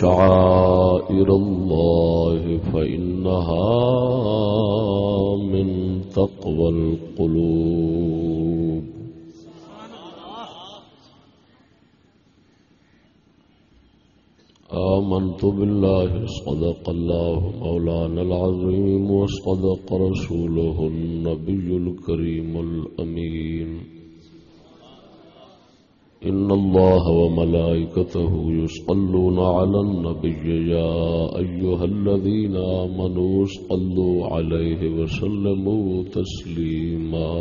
شعائر الله فإنها من تقوى القلوب. آمنت بالله صدق الله مولانا العظيم وصدق رسوله النبي الكريم الأمين إن الله وملائكته يصلون على النبي يا أيها الذين آمنوا صلوا عليه وسلموا تسليما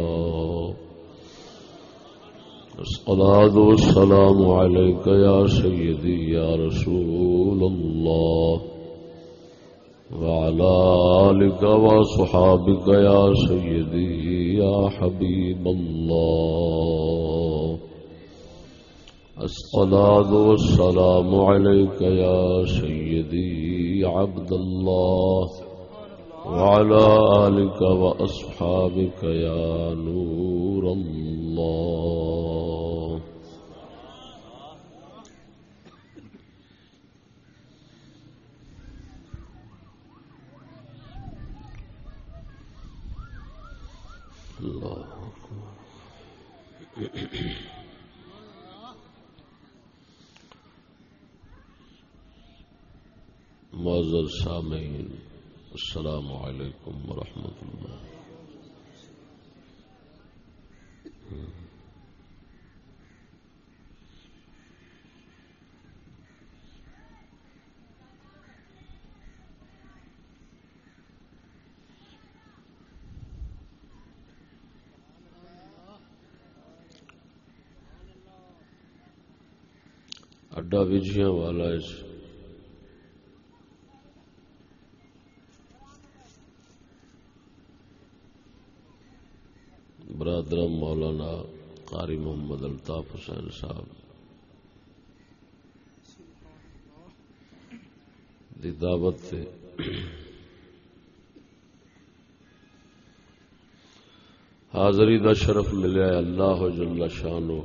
الصلاة والسلام عليك يا سيدي يا رسول الله وعلى آلك وصحابك يا سيدي يا حبيب الله الصلاة والسلام عليك يا سيدي عبد الله وعلى آلك وأصحابك يا نور الله الله أكبر معذر سامعین السلام علیکم ورحمۃ اللہ۔ اڈا وجیاں والا اس برادر مولانا قاری محمد الطاف حسین صاحب، دی دعوت سے حاضری دا شرف ملیا اللہ جل شانہ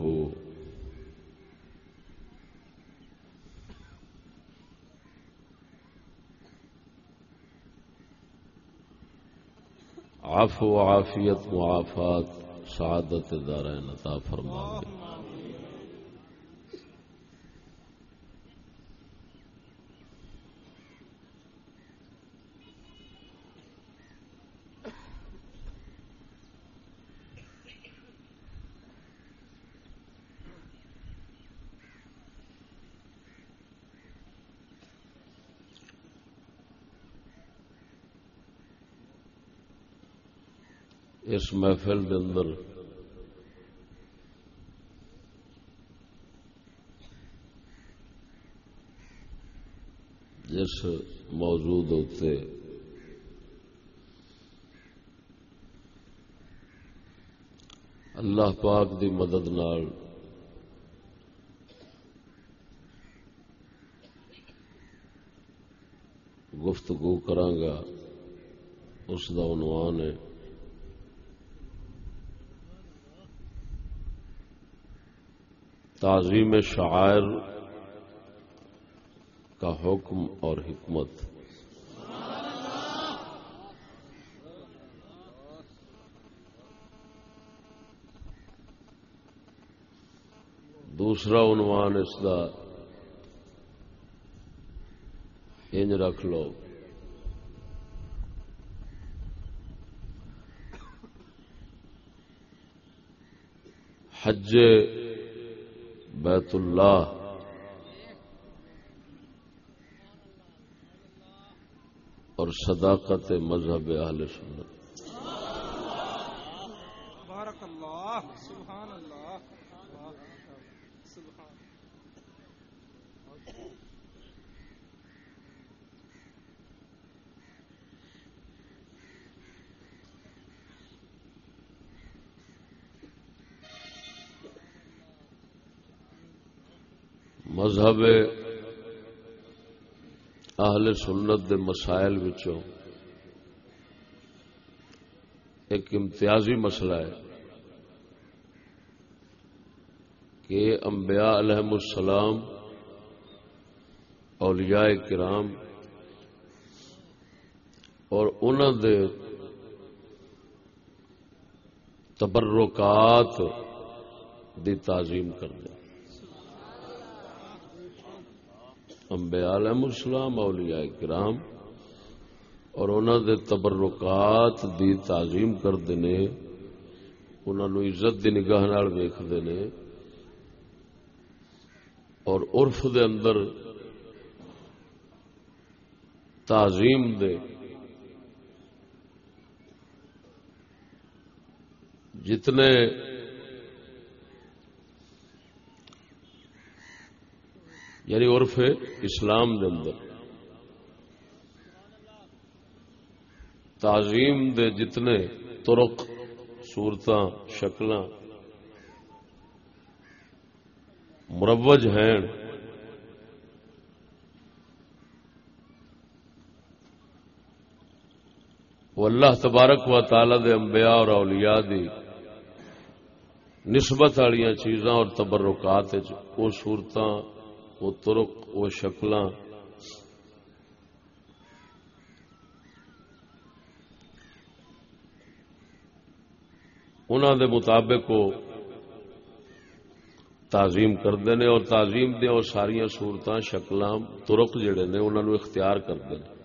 عفو عافیت معافات۔ سعادت دارین عطا فرما دے اس محفل دے اندر۔ جس موجود ہوتے۔ اللہ پاک دی مدد نال۔ گفتگو کرانگا۔ اس دا عنوان ہے۔ تعظیم شاعر کا حکم اور حکمت۔ دوسرا عنوان اس کا انج رکھ لو۔ حج بیت اللہ۔ اور صداقت مذہب اہل سنت۔ بارک اللہ۔ سبحان اللہ۔ سبحان مذہب اہل سنت دے مسائل وچوں ایک امتیازی مسئلہ ہے کہ انبیاء علیہم السلام، اولیاء کرام اور انہوں دے تبرکات دی تعظیم کرنے انبیاء علیہ السلام، اولیاء کرام، اور انہوں دے تبرکات دی تعظیم کرتے ہیں انہوں عزت دی نگاہ نال ویختے ہیں اور عرف دے اندر تعظیم دے جتنے یعنی عرف اسلام دے اندر۔ تعظیم دے جتنے ترک صورت شکل مروج ہیں، وہ اللہ تبارک و تعالی دے انبیاء اور اولیاء دی نسبت والی چیزاں اور تبرکات وہ صورت وہ ترک وہ شکل انہوں دے مطابق وہ تعظیم کرتے ہیں اور تعظیم دیا اور ساریا صورت شکل ترک جڑے نے انہوں نے اختیار کرتے ہیں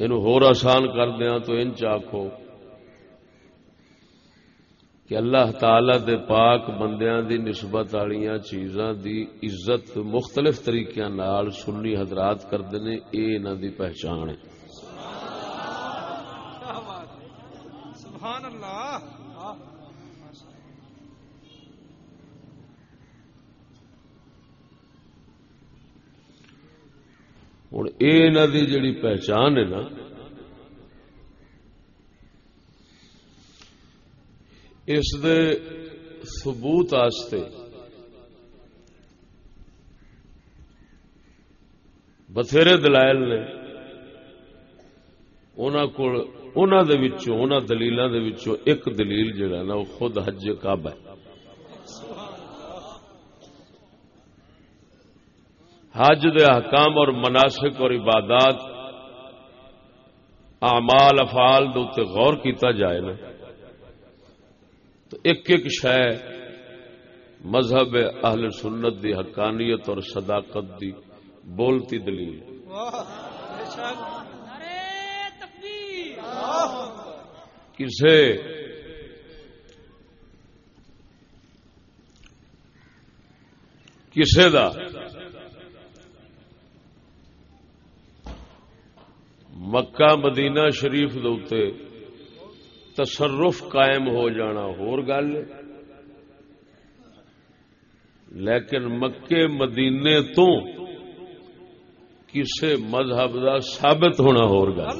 یہ آسان کر دیا تو ان آخو کہ اللہ تعالی دے پاک بندیاں دی نسبت والی چیزاں دی عزت مختلف طریقے نال سنی حضرات کرتے ہیں یہ انہوں دی پہچان ہے سبحان اللہ ہوں یہ جڑی پہچان ہے نا اس دے ثبوت آستے بتھیرے دلائل نے انہوں دے دلیلوں دے ایک دلیل جڑا نا وہ خود حج کب ہے حج دے حکام اور مناسک اور عبادات اعمال افعال دے غور کیتا جائے نا، تو ایک ایک شے مذہب اہل سنت دی حقانیت اور صداقت دی بولتی دلیل۔ کسے کسے دا مکہ مدینہ شریف دے تصرف قائم ہو جانا ہور گل لیکن مکے مدینے تو کسے مذہب دا ثابت ہونا ہو گا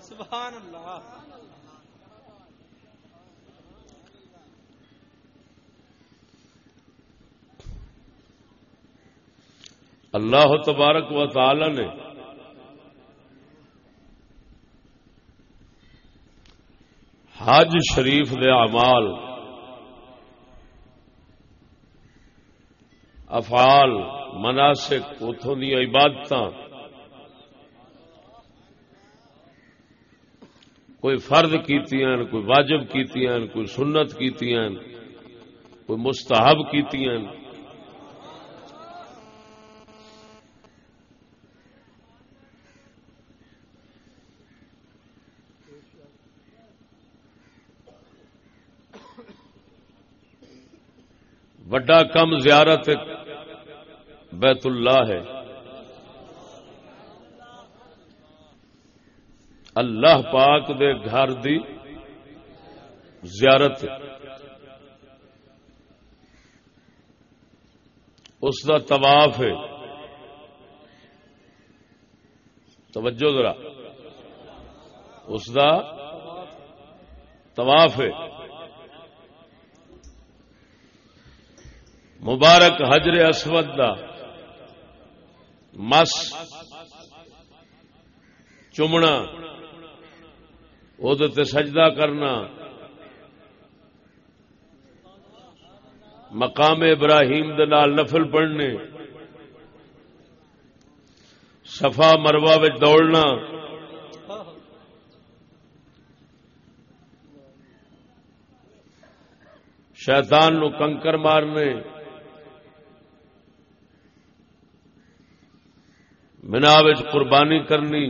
سبحان اللہ اللہ تبارک و تعالی نے حج شریف دے اعمال، افعال، مناسک اتوں دیا عبادت کوئی فرد کیتی ہیں کوئی واجب کیتی ہیں کوئی سنت کیتی ہیں کوئی مستحب کیتی ہیں وڈا کم زیارت بیت اللہ ہے۔ اللہ پاک دے گھر دی زیارت۔ اس دا طواف ہے۔ توجہ ذرا۔ اس دا طواف ہے۔ مبارک حجر اسود دا۔ مس۔ چومنا سجدہ کرنا۔ مقام ابراہیم دال نفل پڑھنے۔ سفا مروا دوڑنا۔ شیطان نو کنکر مارنے۔ منا قربانی کرنی۔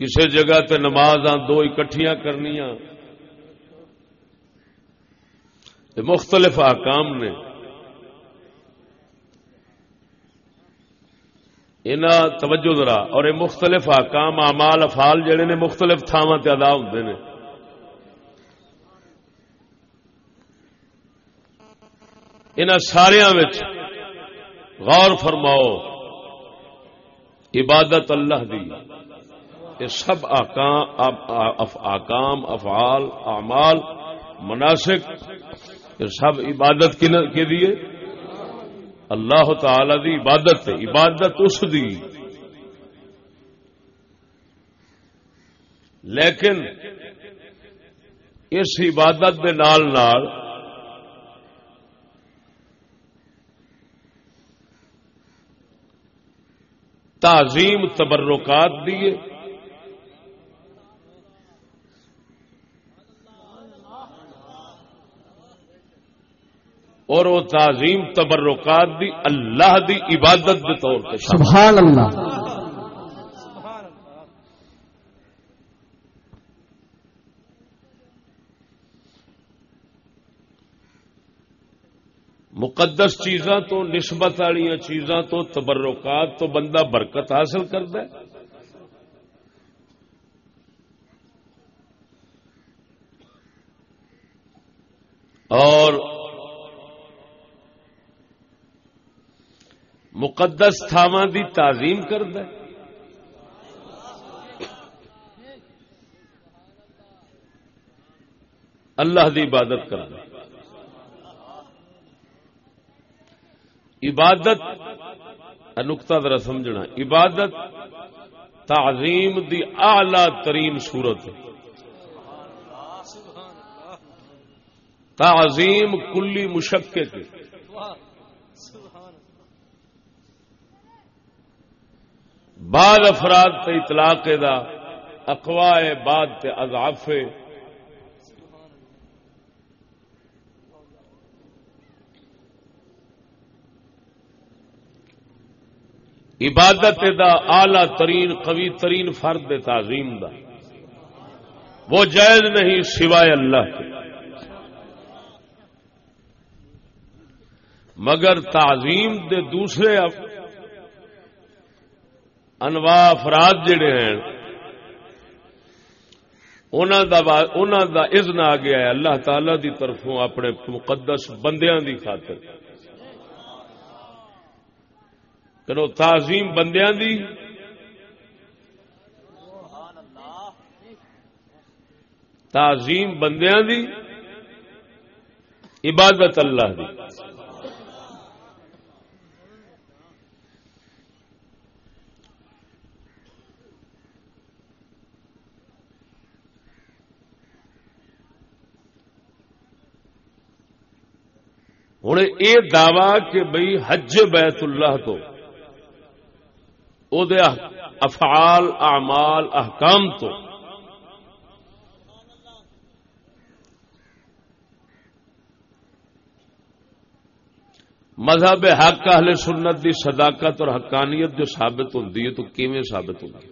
کسی جگہ تے نماز دو اکٹھیاں کرنی مختلف آکام نے۔ ان توجہ ذرا، اور یہ مختلف آکام امال افال جڑے نے مختلف تھاواں ادا ہوتے ہیں ان سارا غور فرماؤ، عبادت اللہ دی، یہ سب آکام افعال، اعمال، مناسک، یہ سب عبادت کے دیے اللہ تعالی دی عبادت عبادت اس دی۔ لیکن اس عبادت دے نال نال تعظیم تبرکات دیے۔ اور وہ تعظیم تبرکات دی، اللہ دی عبادت کے طور پہ سبحان اللہ۔ مقدس چیزاں تو، نسبت والی چیزاں تو، تبرکات تو بندہ برکت حاصل کرتا ہے۔ اور مقدس تھاواں دی تعظیم کرتا ہے۔ اللہ دی عبادت کرتا ہے۔ عبادت نقطہ ذرا سمجھنا، عبادت تعظیم دی اعلی ترین صورت تعظیم کلی مشقے کے بعد افراد تے اطلاق دا، اقوائے بعد تے اضافے عبادت دا آلہ ترین، قوی ترین فرد تعظیم دا۔ وہ جائز نہیں سوائے اللہ کے۔ مگر تعظیم دے دوسرے انواع افراد جڑے ہیں انہوں دا اذن آ گیا ہے اللہ تعالی دی طرفوں اپنے مقدس بندیاں دی خاطر۔ کرو تعظیم بندیاں دی۔ تعظیم بندیاں دی۔ عبادت اللہ دی۔ ہوں یہ دعوی کہ بھئی حج بیت اللہ تو او دے افعال، اعمال، احکام تو۔ مذہب حق، اہل سنت دی صداقت اور حقانیت جو ثابت ہوتی ہے تو کیویں ثابت ہوگی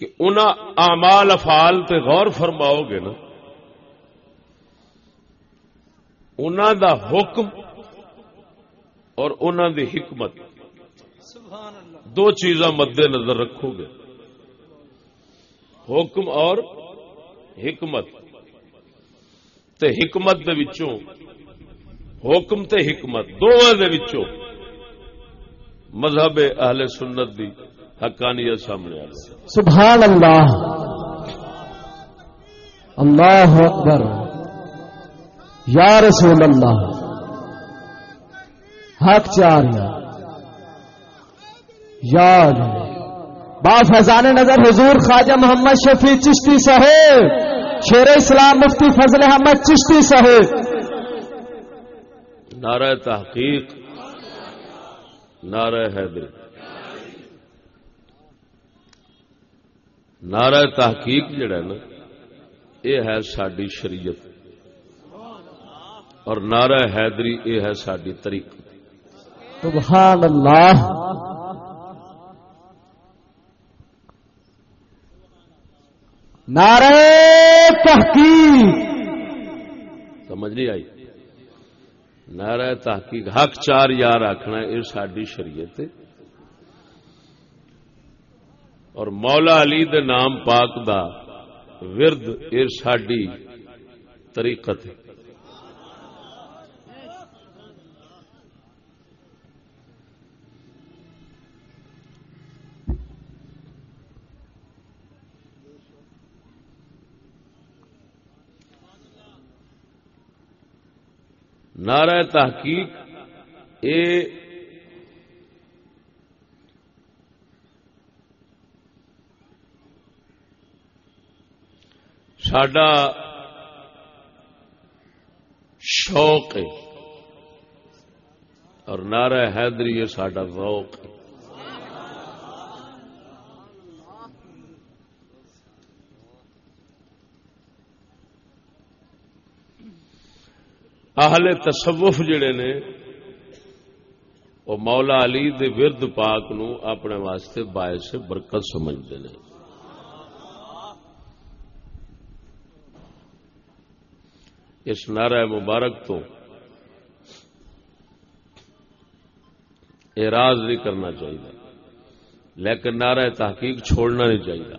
کہ ان اعمال، افعال تے غور فرماؤ گے نا ان دا حکم اور ان دی حکمت۔ دو چیزاں مد نظر رکھو گے۔ حکم اور حکمت۔ تے حکمت دے وچوں، حکم تے حکمت، دونوں دے وچوں مذہب اہل سنت دی حقانیت سامنے آ سبحان اللہ۔ اللہ اکبر۔ یا رسول اللہ حق چار یاد با فضان نظر حضور خواجہ محمد شفیع چشتی صاحب شیر اسلام مفتی فضل احمد چشتی صاحب نعرہ تحقیق۔ نعرہ حیدر۔ نعرہ تحقیق جڑا نا، یہ ہے ساری شریعت۔ اور نعرہ حیدری یہ ہے ساری طریق۔ سبحان اللہ نعرہ تحقیق۔ سمجھ نہیں آئی؟ نعرہ تحقیق حق چار یار آخنا یہ ساری شریعت اور مولا علی دے نام پاک دا ورد یہ ساری طریقت ہے۔ نعرہ تحقیق اے ساڈا شوق ہے اور نعرہ حیدری یہ ساڈا ذوق ہے۔ اہل تصوف جڑے نے، وہ مولا علی دے ورد پاک نو اپنے واسطے باعث برکت سمجھتے ہیں اس نعرہ مبارک تو اعراض نہیں کرنا چاہیے، لیکن نعرہ تحقیق چھوڑنا نہیں چاہیے۔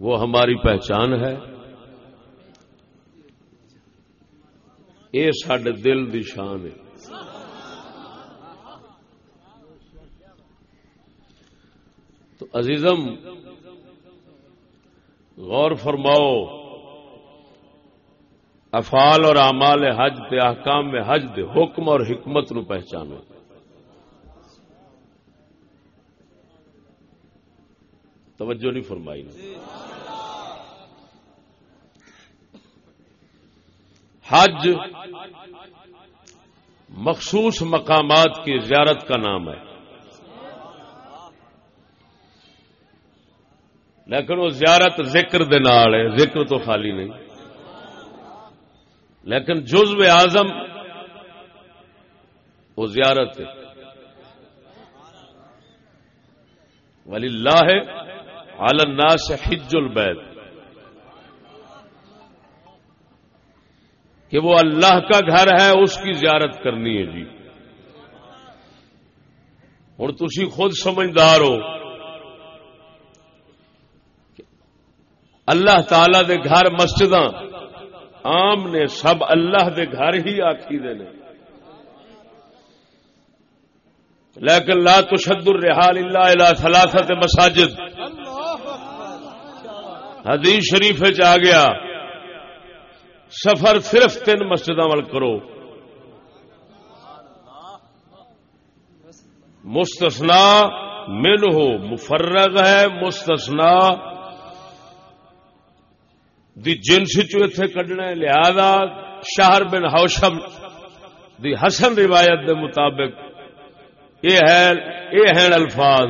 وہ ہماری پہچان ہے۔ یہ سڈے دل دی شان ہے۔ تو عزیزم، غور فرماؤ، افعال اور اعمال حج کے احکام میں حج دے حکم اور حکمت نو پہچانو۔ توجہ نہیں فرمائی۔ حج مخصوص مقامات کی زیارت کا نام ہے۔ لیکن وہ زیارت ذکر دے نال ہے، ذکر تو خالی نہیں۔ لیکن جزو اعظم وہ زیارت ہے۔ ولی اللہ ہے الناس حج البیت کہ وہ اللہ کا گھر ہے، اس کی زیارت کرنی ہے جی۔ ہوں تھی خود سمجھدار ہو اللہ تعالی دے گھر مسجد عام نے، سب اللہ دے گھر ہی آخی دے نے۔ لیکن لا تشد الرحال اللہ الى ثلاثت مساجد۔ حدیث شریف آ گیا۔ سفر صرف تین مسجد وال کرو۔ مستثنا من ہو مفرغ ہے مستثنا دی جنس چو کڈنا ہے، لہذا شہر بن ہوشم دی حسن روایت دے مطابق یہ ہیں الفاظ۔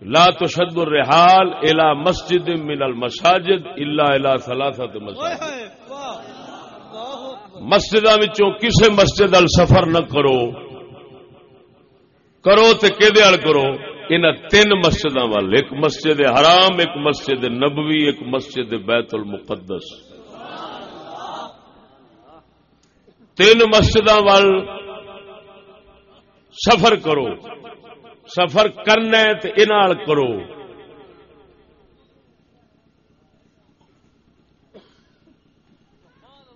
لا تشد الرحال الى مسجد من المساجد الا الى ثلاثه مساجد. مسجداں وچوں کسے مسجد ال سفر نہ کرو۔ کرو تے کدے ال کرو؟ ان تین مسجداں وال ایک مسجد حرام ایک مسجد نبوی ایک مسجد بیت المقدس۔ تین مسجداں وال سفر کرو۔ سفر کرنا تو انال کرو۔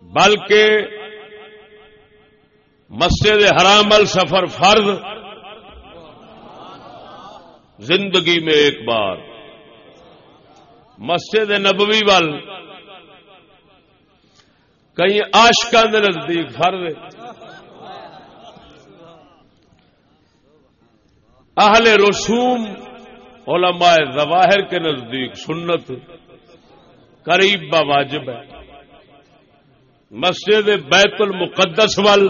بلکہ مسجد حرام سفر فرض۔ زندگی میں ایک بار۔ مسجد نبوی وال کئی آشکا نزدیک فرض۔ اہل رسوم علماء ظواہر کے نزدیک سنت قریب با واجب ہے۔ مسجد بیت المقدس وال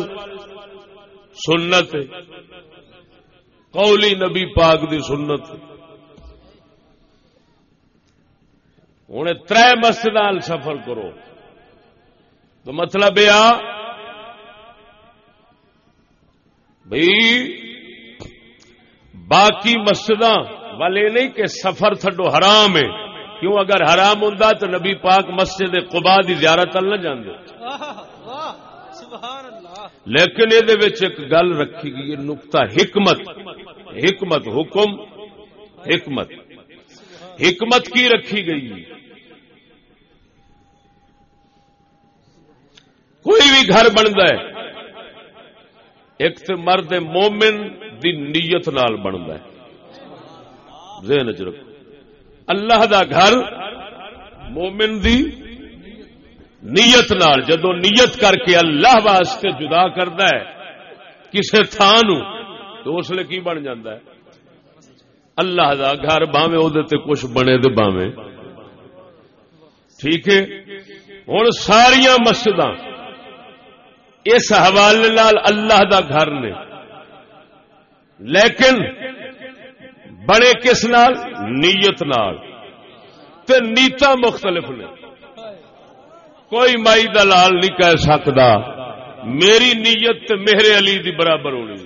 سنت، قولی نبی پاک دی سنت۔ ہوں تر مسجد سفر کرو۔ تو مطلب یہ بھائی باقی مسجد والے نہیں کہ سفر تھڈو حرام ہے۔ کیوں اگر حرام ہوں تو نبی پاک مسجد قبا دی زیارت نہ جانے لیکن یہ گل رکھی گئی نقطہ حکمت۔ حکمت حکم، حکمت۔ حکمت کی رکھی گئی کوئی بھی گھر بنتا ہے، ایک تو مرد مومن دی نیت نال بنتا ہے۔ ذہن چ رکھو۔ اللہ دا گھر مومن دی نیت نال جدو نیت کر کے اللہ واسطے جدا کرتا ہے کسی تھان تو اس لیے کی بن جاتا ہے؟ اللہ دا گھر باوے وہ کچھ بنے تو باوے ٹھیک ہے؟ ہوں ساریا مسجد اس حوالے نال اللہ دا گھر نے لیکن بڑے کس نال؟ نیت نال۔ تے نیتا مختلف نے۔ کوئی مائی دلال نہیں کہہ سکتا۔ میری نیت میرے علی دی برابر ہونی۔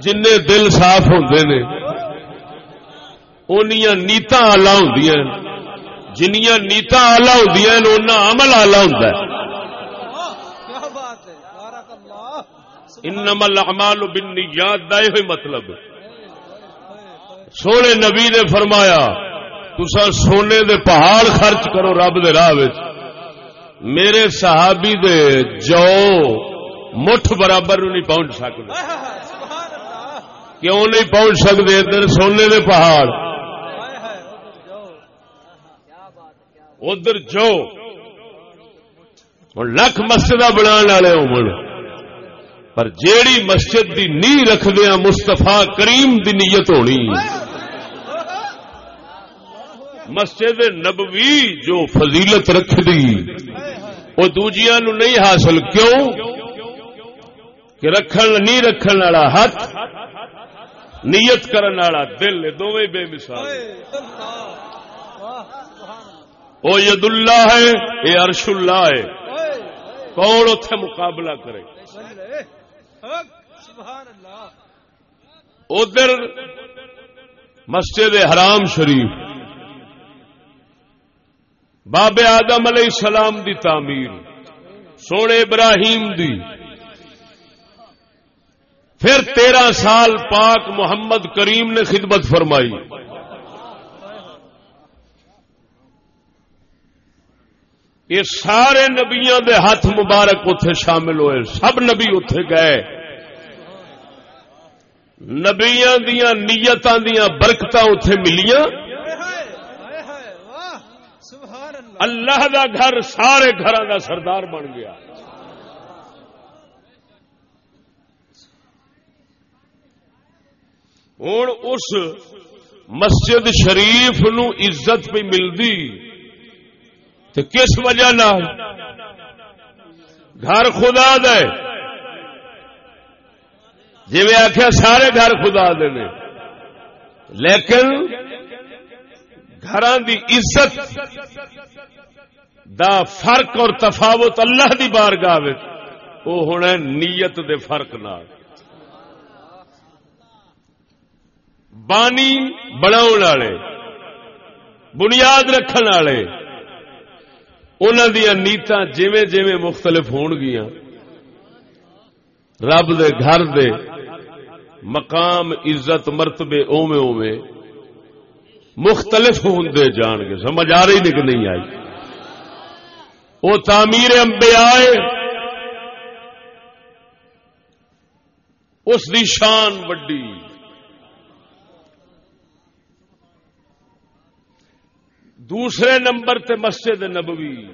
جن دل صاف ہوندے نے، اونیاں نیتا آلہ ہوں جنیاں نیتا آلہ ہوں عمل آلہ ہوں انما الاعمال بالنیات، دا یہ مطلب۔ سونے نبی نے فرمایا تسا سونے دے پہاڑ خرچ کرو رب دے راہ میرے صحابی دے جو مٹھ برابر نہیں پہنچ سکتے کیوں نہیں پہنچ سکتے ادھر سونے دے پہاڑ۔ ادھر جو لکھ مسجد بنا والے ہو پر جیڑی مسجد دی نی رکھدیا مستفا کریم دی نیت ہونی۔ مسجد نبوی جو فضیلت رکھ دی وہ دوجیا نو نہیں حاصل کیوں؟ کہ رکھن نہیں رکھن والا ہاتھ نیت کرن والا دل دونوں بے مثال۔ وہ ید اللہ ہے یہ ارش اللہ ہے۔ کون اتے مقابلہ کرے؟ ادھر مسجد حرام شریف. بابے آدم علیہ السلام دی تعمیر. سونے ابراہیم دی. پھر تیرہ سال پاک محمد کریم نے خدمت فرمائی. یہ سارے نبیاں دے ہاتھ مبارک اتے شامل ہوئے، سب نبی اتے گئے۔ نبیاں دیا نیتاں دیا برکت اتے ملیاں۔ اللہ اللہ دا گھر سارے گھر دا سردار بن گیا۔ ہوں اس مسجد شریف نو عزت پہ ملتی تو کس وجہ نال؟ گھر خدا دے۔ جی میں آخیا سارے گھر خدا دے نے۔ لیکن گھر دی عزت دا فرق اور تفاوت اللہ دی بارگاہ وہ ہونا نیت دے فرق نال۔ بانی بناؤ والے، بنیاد رکھن والے۔ انہوں دیا نیتاں جویں جویں مختلف ہون گیا رب دے گھر دے مقام، عزت، مرتبے اوویں اوویں مختلف ہوندے جان گے۔ سمجھ آ رہی کہ نہیں آئی۔ وہ تعمیر انبیاء اس دی شان وڈی۔ دوسرے نمبر تے مسجد نبوی،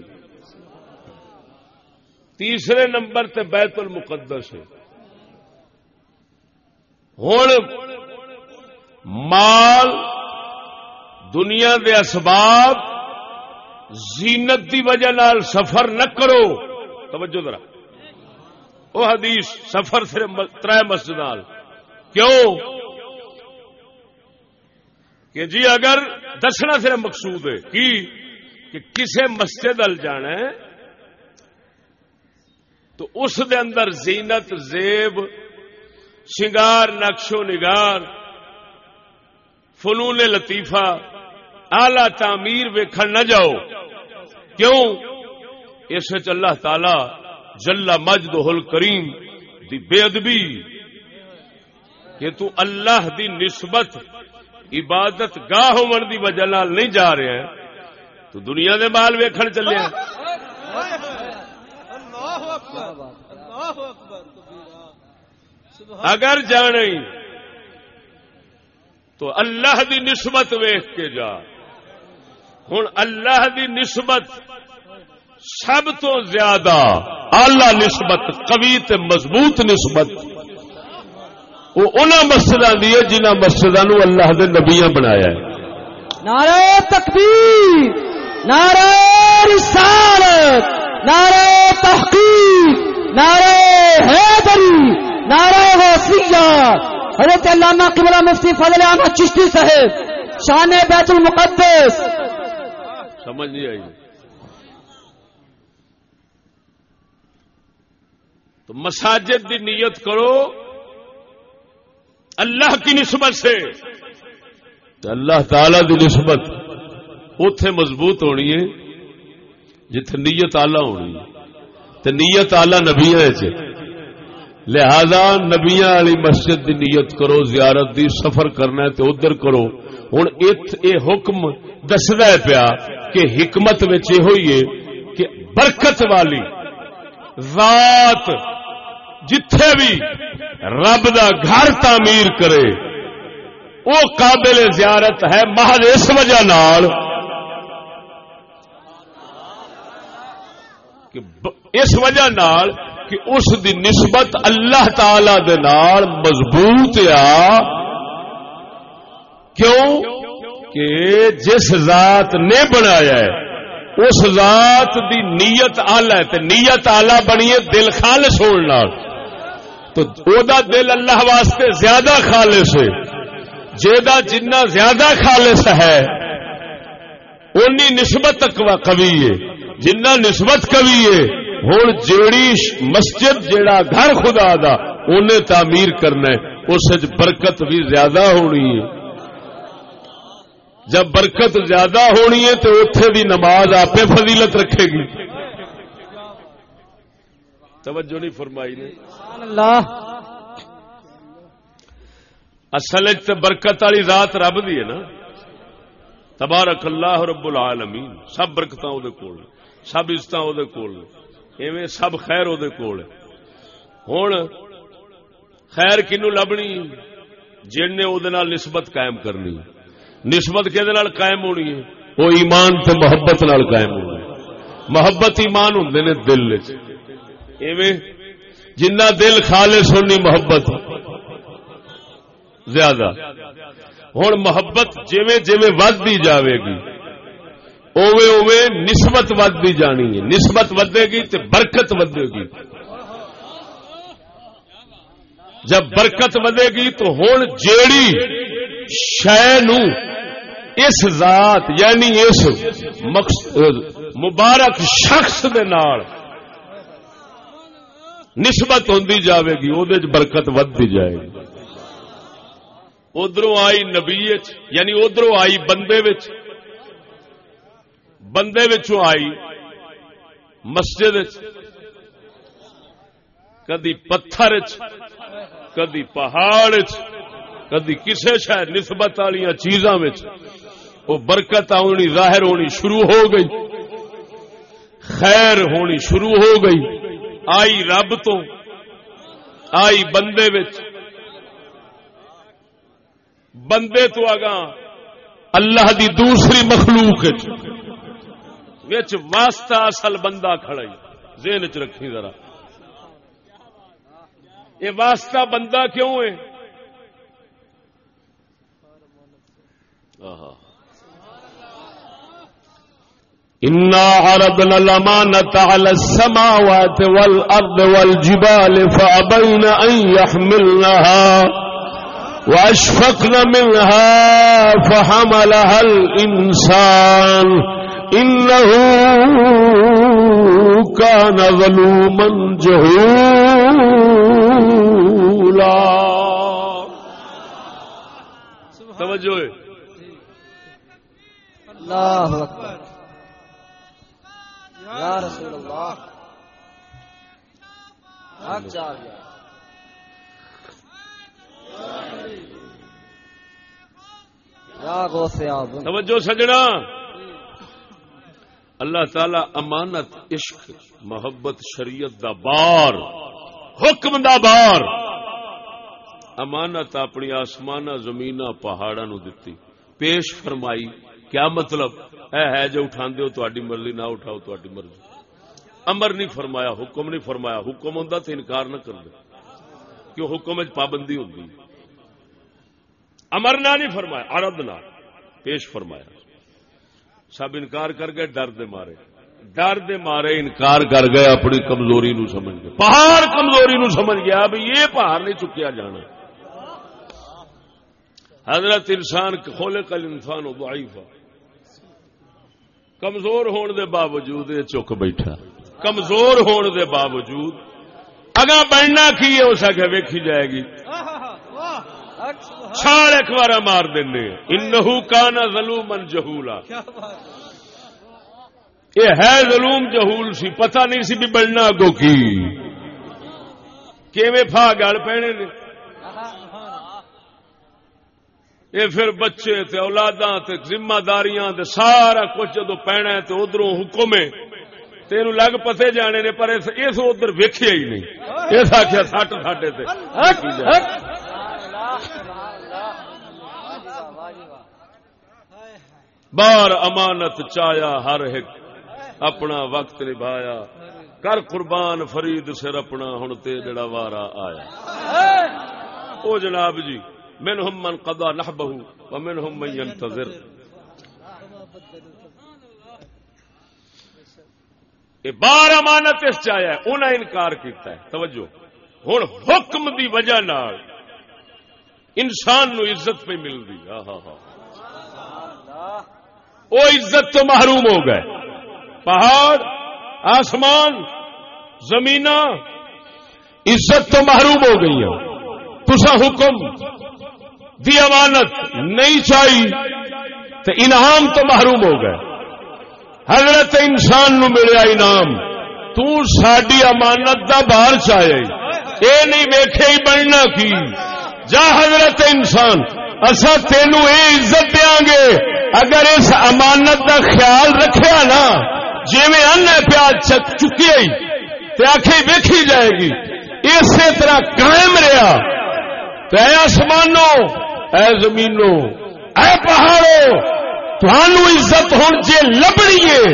تیسرے نمبر تے بیت المقدس۔ ہوں مال، دنیا دے اسباب، زینت دی وجہ نال سفر نہ کرو۔ توجہ ذرا۔ او حدیث، سفر صرف تر مسجد نال کیوں؟ کہ جی اگر دسنا صرف مقصود ہے، کی؟ کہ کسے مسجد ال جانا ہے، تو اس دے اندر زینت، زیب، شنگار، نقش و نگار، فنون لطیفہ آلہ تعمیر ویکھن نہ جاؤ۔ کیوں؟ اس اللہ تعالی جلا مجد ہل کریم دی بے ادبی، کہ تو اللہ دی نسبت عبادت گاہ ہون دی وجہ نال نہیں جا رہے ہیں تو دنیا دے مال ویکھن چلے ہیں۔ اگر جانے تو اللہ دی نسبت ویخ کے جا۔ ہوں اللہ دی نسبت سب تو زیادہ آلہ نسبت قوی تے مضبوط نسبت۔ وہ ان مسجد دی ہے جنہ مسجد اللہ دے نبیاں بنایا ہے۔ نعرہ تکبیر نعرہ رسالت نعرہ تحقیق نعرہ حیدری نعرہ غوثیہ۔ حضرت علامہ قبلہ مفتی فضل احمد چشتی صاحب شان بیت المقدس۔ سمجھ نہیں آئی۔ تو مساجد دی نیت کرو۔ اللہ کی نسبت سے۔ اللہ تعالی دی نسبت اتے مضبوط ہونی ہے، جتھے نیت آلہ ہونی تو نیت آلہ نبی لہذا نبیا والی مسجد دی نیت کرو، زیارت دی سفر کرنا ہے تو ادھر کرو۔ ہوں اے حکم دسدا پیا کہ حکمت یہ ہوئی ہے کہ برکت والی ذات جتھے بھی رب دا گھر تعمیر کرے، وہ قابل زیارت ہے محض اس وجہ نال اس وجہ نال کہ اس دی نسبت اللہ تعالی دے نال مضبوط آ۔ کیوں؟ کہ جس ذات نے بنایا ہے، اس ذات دی نیت آلہ ہے، تے نیت آلہ بنی ہے دل خالص ہونے تو او دا دل اللہ واسطے زیادہ خالص ہے۔ جیدا جنہ زیادہ خالص ہے، اونی نسبت قوی ہے۔ جنہ نسبت قوی ہے ہوں جیڑی مسجد جیڑا گھر خدا دا انہیں تعمیر کرنا ہے۔ اس برکت بھی زیادہ ہونی ہے۔ جب برکت زیادہ ہونی ہے تو اتے دی نماز آپ فضیلت رکھے گی۔ توجہ نہیں فرمائی نے۔ اصل برکت والی ذات رب دی ہے نا۔ تبارک اللہ رب العالمین۔ سب برکت کول سب عزت کول ایویں سب خیر وہ کول۔ ہوں خیر کنو لبنی؟ جن نے وہ نسبت قائم کرنی۔ نسبت کہ قائم ہونی ہے؟ وہ ایمان تے محبت نال قائم ہونی۔ محبت ایمان ہوں نے دل چ ایویں جنہ دل خالص ہونی محبت زیادہ۔ ہوں محبت جویں جویں ودی جاوے گی اوے اوے نسبت ودی جانی ہے۔ نسبت ودے گی تو برکت ودے گی۔ جب برکت ودے گی تو ہوں جیڑی شہ اس ذات یعنی اس مقصد مبارک شخص دے نال نسبت ہوندی جاوے گی وہ برکت ودی جائے گی۔ ادھر آئی نبی یعنی ادھر آئی بندے وچ۔ بندے وچوں آئی مسجد کدی پتھر کدی پہاڑ کدی کسے شاید نسبت والی چیزاں وہ برکت آنی ظاہر ہونی شروع ہو گئی۔ خیر ہونی شروع ہو گئی۔ آئی رب تو، آئی بندے وچ۔ بندے تو اگاں اللہ دی دوسری مخلوق وچ۔ واسطہ اصل بندہ کھڑائی ذہن چ رکھی ذرا۔ یہ واسطہ بندہ کیوں ہے؟ آہا۔ إنا عرضنا الأمانة على السماوات والأرض والجبال فأبين أن يحملنها وأشفقن منها فحملها الإنسان إنه كان ظلوما جهولا توجہ اللہ اکبر۔ یا رسول اللہ حق چاہ گیا یا غوث توجہ سجنا۔ اللہ تعالی امانت، عشق، محبت، شریعت دا بار، حکم دا بار۔ امانت اپنی آسمان زمین پہاڑا نو دتی۔ پیش فرمائی۔ کیا مطلب؟ اے ہے جو اٹھا دیو تاری مرضی، نہ اٹھاؤ تاری مرضی۔ امر نہیں فرمایا، حکم نہیں فرمایا۔ حکم ہوں تو انکار نہ کر دے کیوں؟ حکم چ پابندی ہوتی امر نہ نہیں فرمایا ارد نہ، پیش فرمایا۔ سب انکار کر گئے، ڈر دے مارے۔ ڈر دے مارے، انکار کر گئے، اپنی کمزوری نو سمجھ گئے۔ پہاڑ کمزوری نو سمجھ گیا بھی یہ پہاڑ نہیں چکیا جانا۔ حضرت انسان کھولے کل انسان ضعیف کمزور ہون دے باوجود یہ چک بیٹھا۔ کمزور ہون دے باوجود۔ اگا بڑھنا کی ہے اس آگے ویکھی جائے گی۔ چھال ایک بار مار دینے۔ انہو کانا ظلومن جہولا۔ یہ ہے ظلوم جہول سی۔ پتہ نہیں سی بھی بڑھنا اگو کی۔ کیویں پھا گل پینے نے؟ یہ پھر بچے تے اولاداں تے ذمہ داریاں تے سارا کچھ جدو پینا ہے تے ادھروں حکم ہے۔ تین لگ پتے جانے نے پر اس ادھر ویکھیا ہی نہیں۔ اس آخیا سٹ ساڈے تے۔ بار امانت چایا ہر ایک اپنا وقت نبھایا۔ کر قربان فرید سر اپنا، ہن تے جڑا وارا آیا۔ او جناب جی منہم من قضا نحبہ ومنہم من ينتظر. بار امانت اس چایا انہیں انکار کیتا ہے۔ توجہ۔ ہن حکم دی وجہ نال انسان نو عزت پہ مل دی وہ عزت تو محروم ہو گئے۔ پہاڑ، آسمان زمین عزت تو محروم ہو گئی ہیں۔ تسا حکم دی امانت نہیں چاہی تو انعام تو محروم ہو گئے۔ حضرت انسان نو ملیا انعام۔ تو ساری امانت دا باہر چاہے اے نہیں ویکھے ہی بننا کی۔ جا حضرت انسان اصا تینو اے عزت دیا گے۔ اگر اس امانت دا خیال رکھیا نا جی میں ان پیا چکی آئی تو آخی ویکھی جائے گی۔ اسی طرح قائم رہا تو اے آسمانو اے زمینوں، اے پہاڑوں تھانو عزت ہوں جی لبنی ہے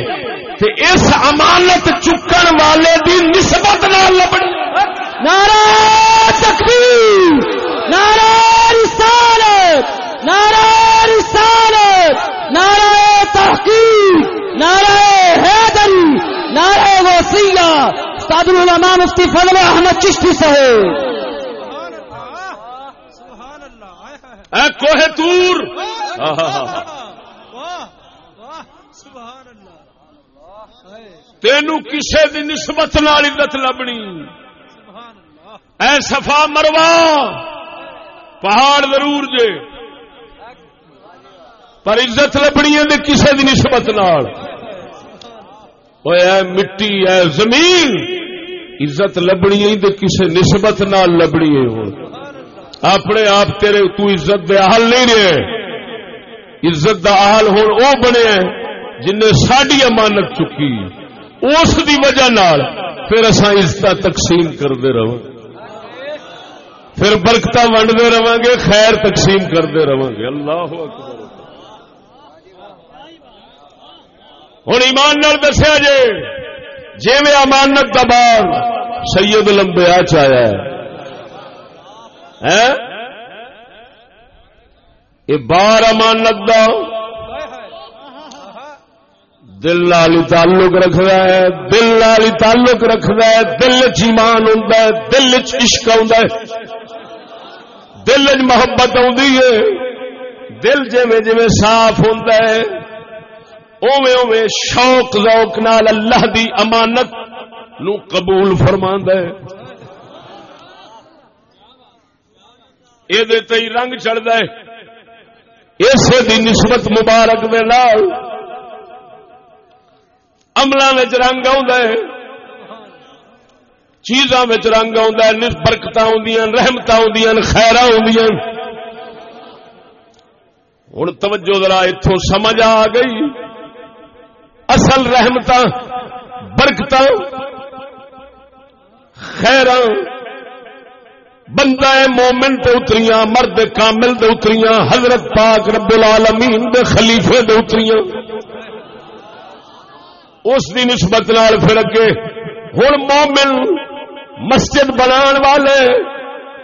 تو اس امانت چکن والے دی نسبت نہ لبنی نعرہ تکبیر، نعرہ رسالت نعرہ رسالت، نعرہ تحقیق، نعرہ حیدری، نعرہ وسیع استاد العلماء مفتی فضل احمد چشتی صاحب سبحان اللہ آئے ہائے اے کوہ تور! تینو کسے دی نسبت نال عزت لبنی اے صفا مروا پہاڑ ضرور جے۔ پر عزت لبنی ہے کسے دی نسبت نال۔ اے مٹی، اے زمین۔ عزت لبنی ہے کسے نسبت نال لبنی ہے اپنے آپ تیرے تو عزت دے حل نہیں رہے۔ عزت دا حال ہوں او بنے جن نے ساری امانت چکی۔ اس دی وجہ نال پھر اسا عزت تقسیم کرتے رہو۔ پھر برکت ونڈتے رہا گے خیر تقسیم کرتے رہا گے اللہ اکبر۔ ہوں ایمان نال دسیا جے جی میں امانت دا بار سید لمبیا چایا ہے یہ بار امانت دا دل نال تعلق رکھدا ہے، دل نال تعلق رکھدا ہے، دل چ ایمان ہوندا ہے، دل چ عشق ہوندا ہے۔ دل چ محبت آندی ہے۔ دل جویں جویں صاف ہوندا ہے، اوویں اوویں شوق، ذوق نال اللہ دی امانت نو قبول فرماندا ہے۔ یہ رنگ چڑھتا ہے۔ اسے دی نسبت مبارک دے نال عملوں میں رنگ آ چیزاں رنگ آ برکت آدیاں رحمت آدیاں خیر آدیاں ہوں توجہ ذرا اتوں سمجھ آ گئی۔ اصل رحمت برکت خیر بندہ مومن تے اتریاں، مرد کامل دے اتریاں، حضرت پاک رب العالمین دے خلیفے دے اتریاں۔ اس دی نسبت نال پھر اگے ہوں مومن مسجد بنان والے،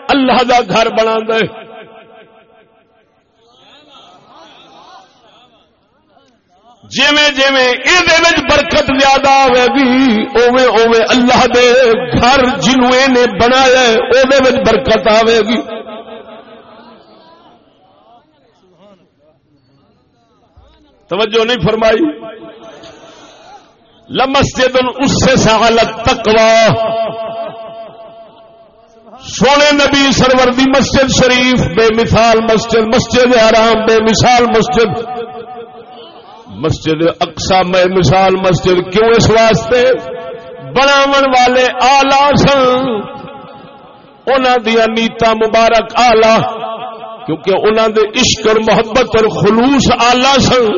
اللہ دا گھر بنا دے جیویں جیویں یہ برکت زیادہ آئے گی اوے اوے اللہ دے گھر جنویں نے بنایا وہ برکت آئے گی۔ توجہ نہیں فرمائی؟ لمسجد اس سے سہالت تکوا سونے نبی سرور دی مسجد شریف، بے مثال مسجد مسجد حرام، بے مثال مسجد۔ مسجد اقسا میں مثال مسجد کیوں اس واسطے؟ بناون والے آلہ سن۔ انہوں دیا نیتا مبارک آلہ۔ کیونکہ انہوں دے عشق اور محبت اور خلوص آلہ سن۔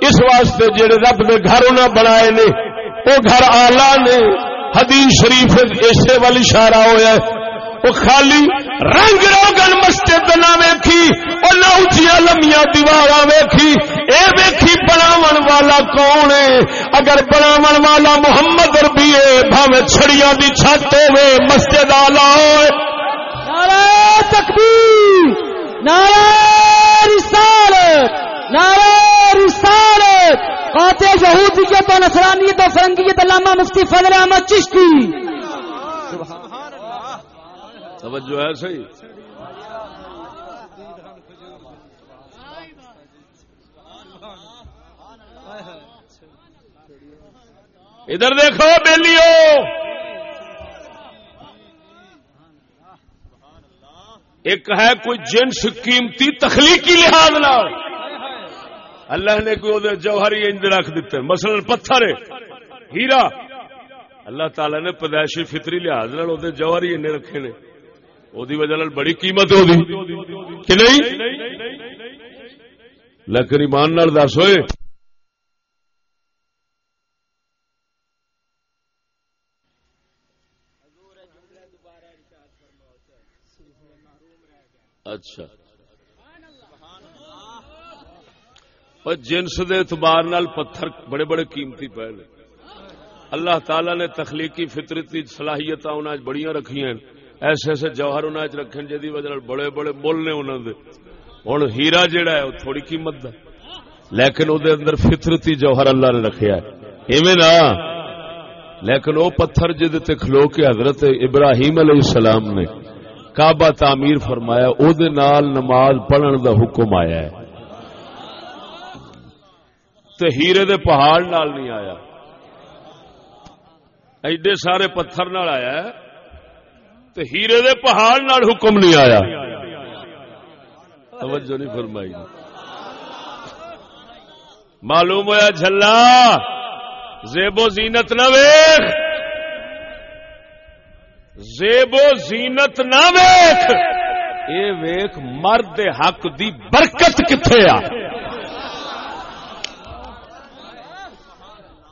اس واسطے جڑے رب دے گھر انہیں بنائے نے، وہ گھر آلہ نے۔ حدیث شریف اسے وال اشارہ ہوا وہ خالی رنگ روگن مسجد نہ ویکھی وہ نہ اچیا لمیا دیوار ویکھی۔ اے ویکھی بناون والا کون ہے؟ اگر بناون والا محمد ربی ہے بھاوے چھڑیاں دی چھت ہوے مسجد آلہ ہوئے۔ نعرہ تکبیر، نعرہ رسالت نعرہ رسالت۔ قاطع یہودیت و نصرانیت و فرنگیت علامہ مفتی فضل احمد چشتی۔ توجہ ہے صحیح؟ ادھر دیکھو بیلیو ایک ہے کوئی جنس قیمتی تخلیقی لحاظ نہ اللہ نے کوئی ادھر جوہری انج رکھ دیتے۔ مثلا پتھر ہیرا۔ اللہ تعالی نے پیدائشی فطری لحاظ جوہری انج رکھے نے۔ وہ وجہ بڑی قیمت ہو کہ نہیں لیکن ایمان نال دس ہوئے اچھا پر جنس دے اعتبار نال پتھر بڑے بڑے قیمتی پے اللہ تعالی نے تخلیقی فطرتی صلاحیت بڑی رکھی ہیں ایسے ایسے جوہر ان رکھے جی وجہ بڑے بڑے مل نے انہوں دے۔ ہوں ہیرا جہا ہے وہ تھوڑی قیمت دا۔ لیکن وہ اندر فطرتی جوہر اللہ نے رکھا ہے۔ ایویں نا لیکن وہ پتھر جہد کھلو کے حضرت ابراہیم علیہ السلام نے کعبہ تعمیر فرمایا، او دے نال نماز پڑھن دا حکم آیا ہے۔ تے ہیرے دے پہاڑ نال نہیں آیا۔ ایڈے سارے پتھر نال آیا ہے۔ تے ہیرے دے پہاڑ نال حکم نہیں آیا۔ توجہ نہیں فرمائی۔ معلوم ہوا جھلا، زیب و زینت نہ ویخ زیب و زینت نہ ویخ اے ویخ مرد حق دی برکت کتنے آ؟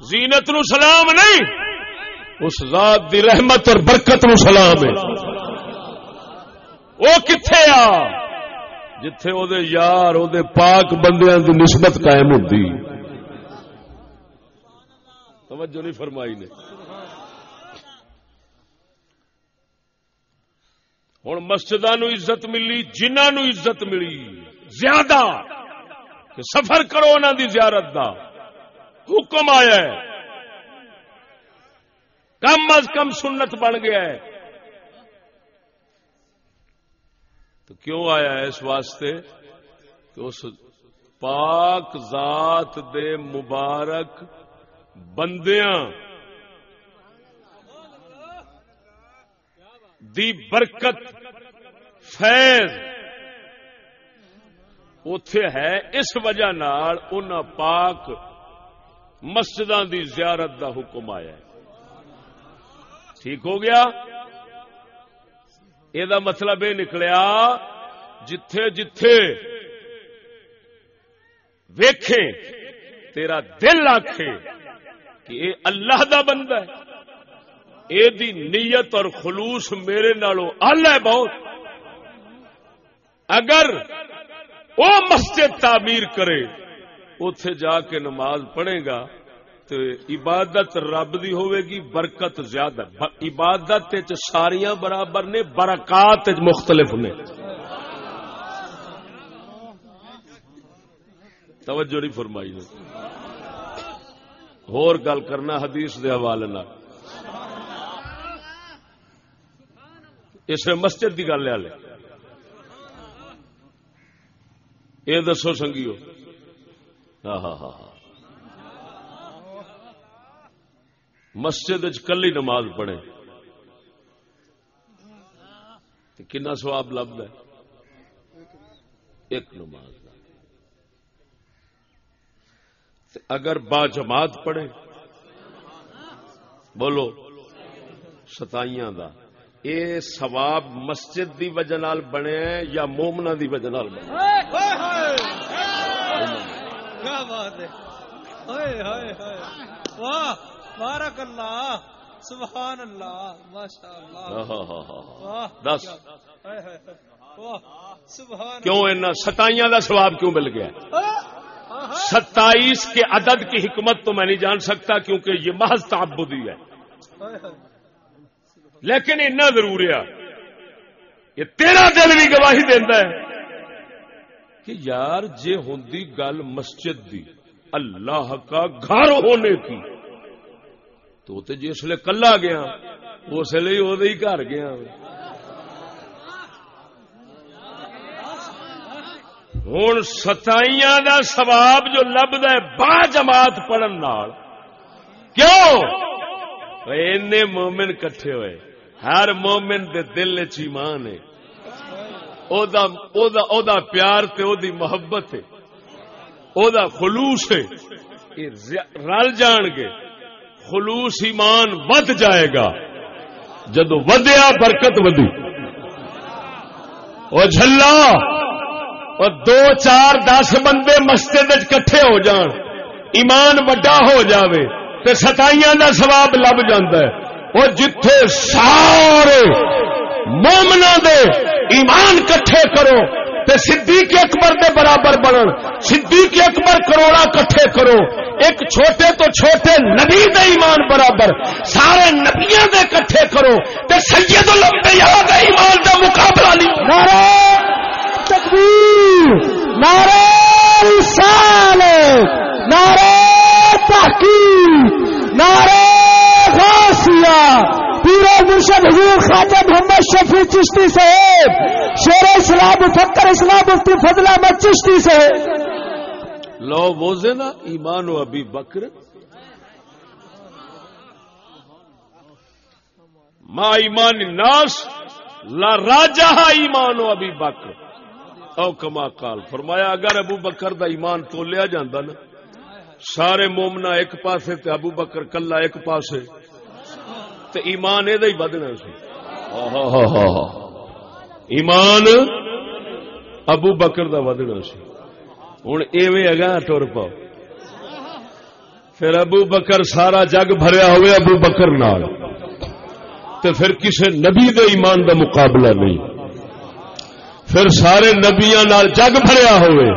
زینت نو سلام نہیں۔ اس ذات دی رحمت اور برکت نو سلام ہے۔ وہ کتنے آ؟ جتھے او دے یار، او دے پاک بندیاں دی نسبت قائم ہوتی توجہ نہیں فرمائی نے۔ ہوں مسجد عزت ملی جنہوں نو عزت ملی۔ زیادہ کہ سفر کرو انہوں دی زیارت دا۔ حکم آیا ہے۔ کم از کم سنت بن گیا ہے۔ تو کیوں آیا ہے اس واسطے کہ اس پاک ذات دے مبارک بندیاں دی برکت، فیض اتے ہے۔ اس وجہ نال ان پاک مسجد دی زیارت دا حکم آیا ہے۔ ٹھیک ہو گیا؟ یہ مطلب یہ نکلیا، جتھے جتھے ویکھے تیرا دل آکھے کہ یہ اللہ دا بندہ ہے۔ دی نیت اور خلوص میرے نالوں ال ہے بہت۔ اگر وہ مسجد تعمیر کرے اتے جا کے نماز پڑھے گا عبادت رب دی ہوئے گی، برکت زیادہ۔ عبادت ساریاں برابر نے، برکات مختلف نے۔ توجہ نہیں فرمائی نے۔ ہور گل کرنا حدیث دے حوالے اس مسجد کی گل لے یہ دسو سنگیو۔ ہاں ہاں ہاں۔, ہاں ہاں مسجد کلی نماز پڑھے کنا سواب لبد ہے؟ ایک نماز اگر با جماعت پڑھے بولو، ستائیاں دا۔ اے سواب مسجد دی وجہ نال بنے یا مومنا دی وجہ نال بنے؟ کیا بات ہے؟ بارک اللہ سبحان اللہ ماشاء اللہ دس۔ کیوں ان ستائیاں دا سواب کیوں مل گیا؟ ستائیس کے عدد کی حکمت تو میں نہیں جان سکتا کیونکہ یہ محض تعبدی ہے۔ لیکن اتنا ضرور ہے۔ یہ تیرا دل بھی گواہی دینا ہے کہ یار جے ہوں گل مسجد دی اللہ کا گھر ہونے کی۔ تو جس جی لیے کلا گیا، اس لیے وہ گھر گیا۔ ہوں ستائیاں دا سواب جو لبد ہے با جماعت پڑھن نال۔ کیوں؟ مومن کٹھے ہوئے۔ ہر مومن دے دل چیمان ہے۔ او دا او دا او دا پیار تے او دی محبت ہے۔ او دا خلوص ہے۔ رل جان گے۔ خلوص ایمان ود جائے گا۔ جدو ودیا، برکت ودی۔ وہ جھلا اور دو چار دس بندے مسجد کٹھے ہو جان، ایمان وڈا ہو جاوے، تے ستائیاں دا ثواب لب جاندا ہے۔ وہ جتھے سارے مومنا دے ایمان کٹھے کرو تے صدیق اکبر دے برابر بنن۔ صدیق اکبر کروڑا کٹھے کرو۔ ایک چھوٹے تو چھوٹے نبی دے ایمان برابر۔ سارے نبیاں دے کٹھے کرو۔ تے سید الانبیاء دے ایمان دا مقابلہ نہیں۔ نعرہ تکبیر، نعرہ رسالت، نعرہ تحقیق، نعرہ غاسیہ پیرو مرشد حضور خواجہ محمد شفیع چشتی صاحب، شیر اسلام فکر اسلام مفتی فضل احمد چشتی صاحب۔ لو بوزے نا، ایمان و ابھی بکر۔ ما ایمان الناس لا راجہ ایمان و ابھی بکر۔ او کما کال فرمایا اگر ابو بکر دا ایمان تو لیا نا، سارے مومنا ایک پاسے تے ابو بکر کلا ایک پاسے۔ تے ایمان یہ بدنا سی ایمان ابو بکر دا ودنا سی ہوں ایویں اگاں ٹر پاؤ۔ پھر ابو بکر سارا جگ بھریا ہوئے ابو بکر نال۔ تے پھر کسے نبی دے ایمان دا مقابلہ نہیں۔ پھر سارے نبیاں نال جگ بھریا ہوئے۔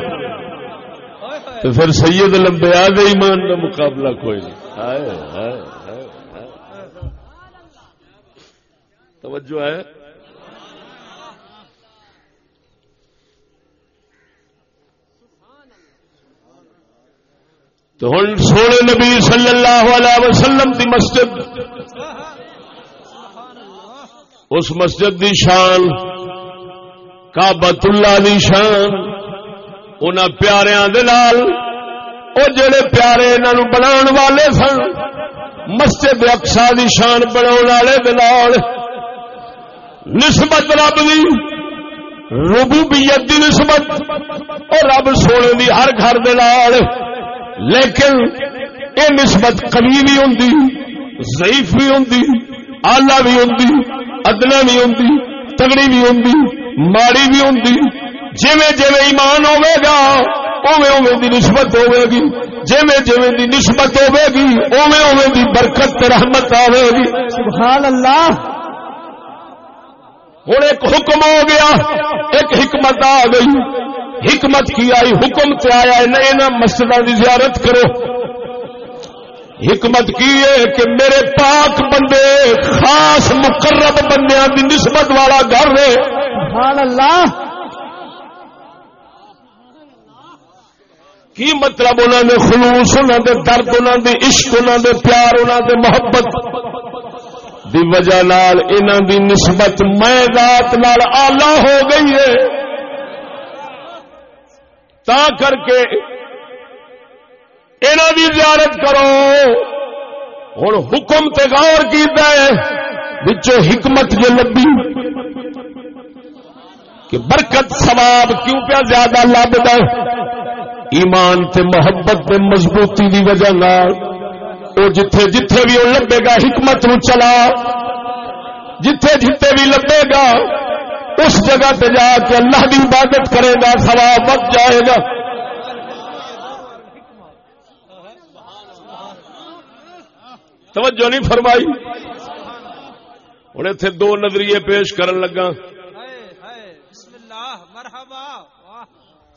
تو پھر سید لمبیا دے ایمان دا مقابلہ کوئی نہیں ہائے ہائے ہائے توجہ ہے۔ تو ہوں سونے نبی صلی اللہ علیہ وسلم دی مسجد، اس مسجد دی شان کابت اللہ دی شان ان پیاریاں دے نال، او جڑے پیارے انہاں بناون والے سن، مسجد اقصا دی شان بناون والے دے نال۔ نسبت رب دی، ربوبیت دی نسبت، اور رب سونے دی ہر گھر دے نال۔ لیکن اے نسبت کمی بھی ہوندی، ضعیف بھی ہوندی آلہ بھی ہوندی، ادنا بھی ہوندی، تگڑی بھی ہوندی، ماڑی بھی ہوندی۔ جیویں جیویں ایمان ہوے گا اوے اوے دی نسبت ہوے گی۔ جیویں جیویں دی نسبت ہوے گی اوے اوے دی برکت تے رحمت آوے گی۔ سبحان اللہ۔ ہن ایک حکم ہو گیا ایک حکمت آ گئی۔ حکمت کی آئی حکم تے آیا نہ مسجداں دی زیارت کرو۔ حکمت کی ہے کہ میرے پاک بندے خاص مقرب بندیاں دی نسبت والا گھر ہے۔ سبحان اللہ۔ کی مطلب انہوں نے خلوص انہوں دے درد انہوں دے عشق انہوں دے پیار انہوں دے محبت؟ دی وجہ نال انہوں دی نسبت میں ذات نال آلہ ہو گئی ہے۔ تا کر کے انہوں دی زیارت کرو۔ ہوں حکم تے غور کیتا ہے بچوں حکمت جو لبی کہ برکت ثواب کیوں پیا زیادہ لبدا ایمان تے محبت تے مضبوطی دی وجہ نال۔ او جتھے جتھے بھی او لبے گا حکمت نو چلا۔ جتھے جتھے بھی لبے گا اس جگہ تے جا کے اللہ دی عبادت کرے گا ثواب بچ جائے گا۔ توجہ نہیں فرمائی۔ ہوں اتنے دو نظریے پیش کرن لگا ہائے ہائے بسم اللہ مرحبا واہ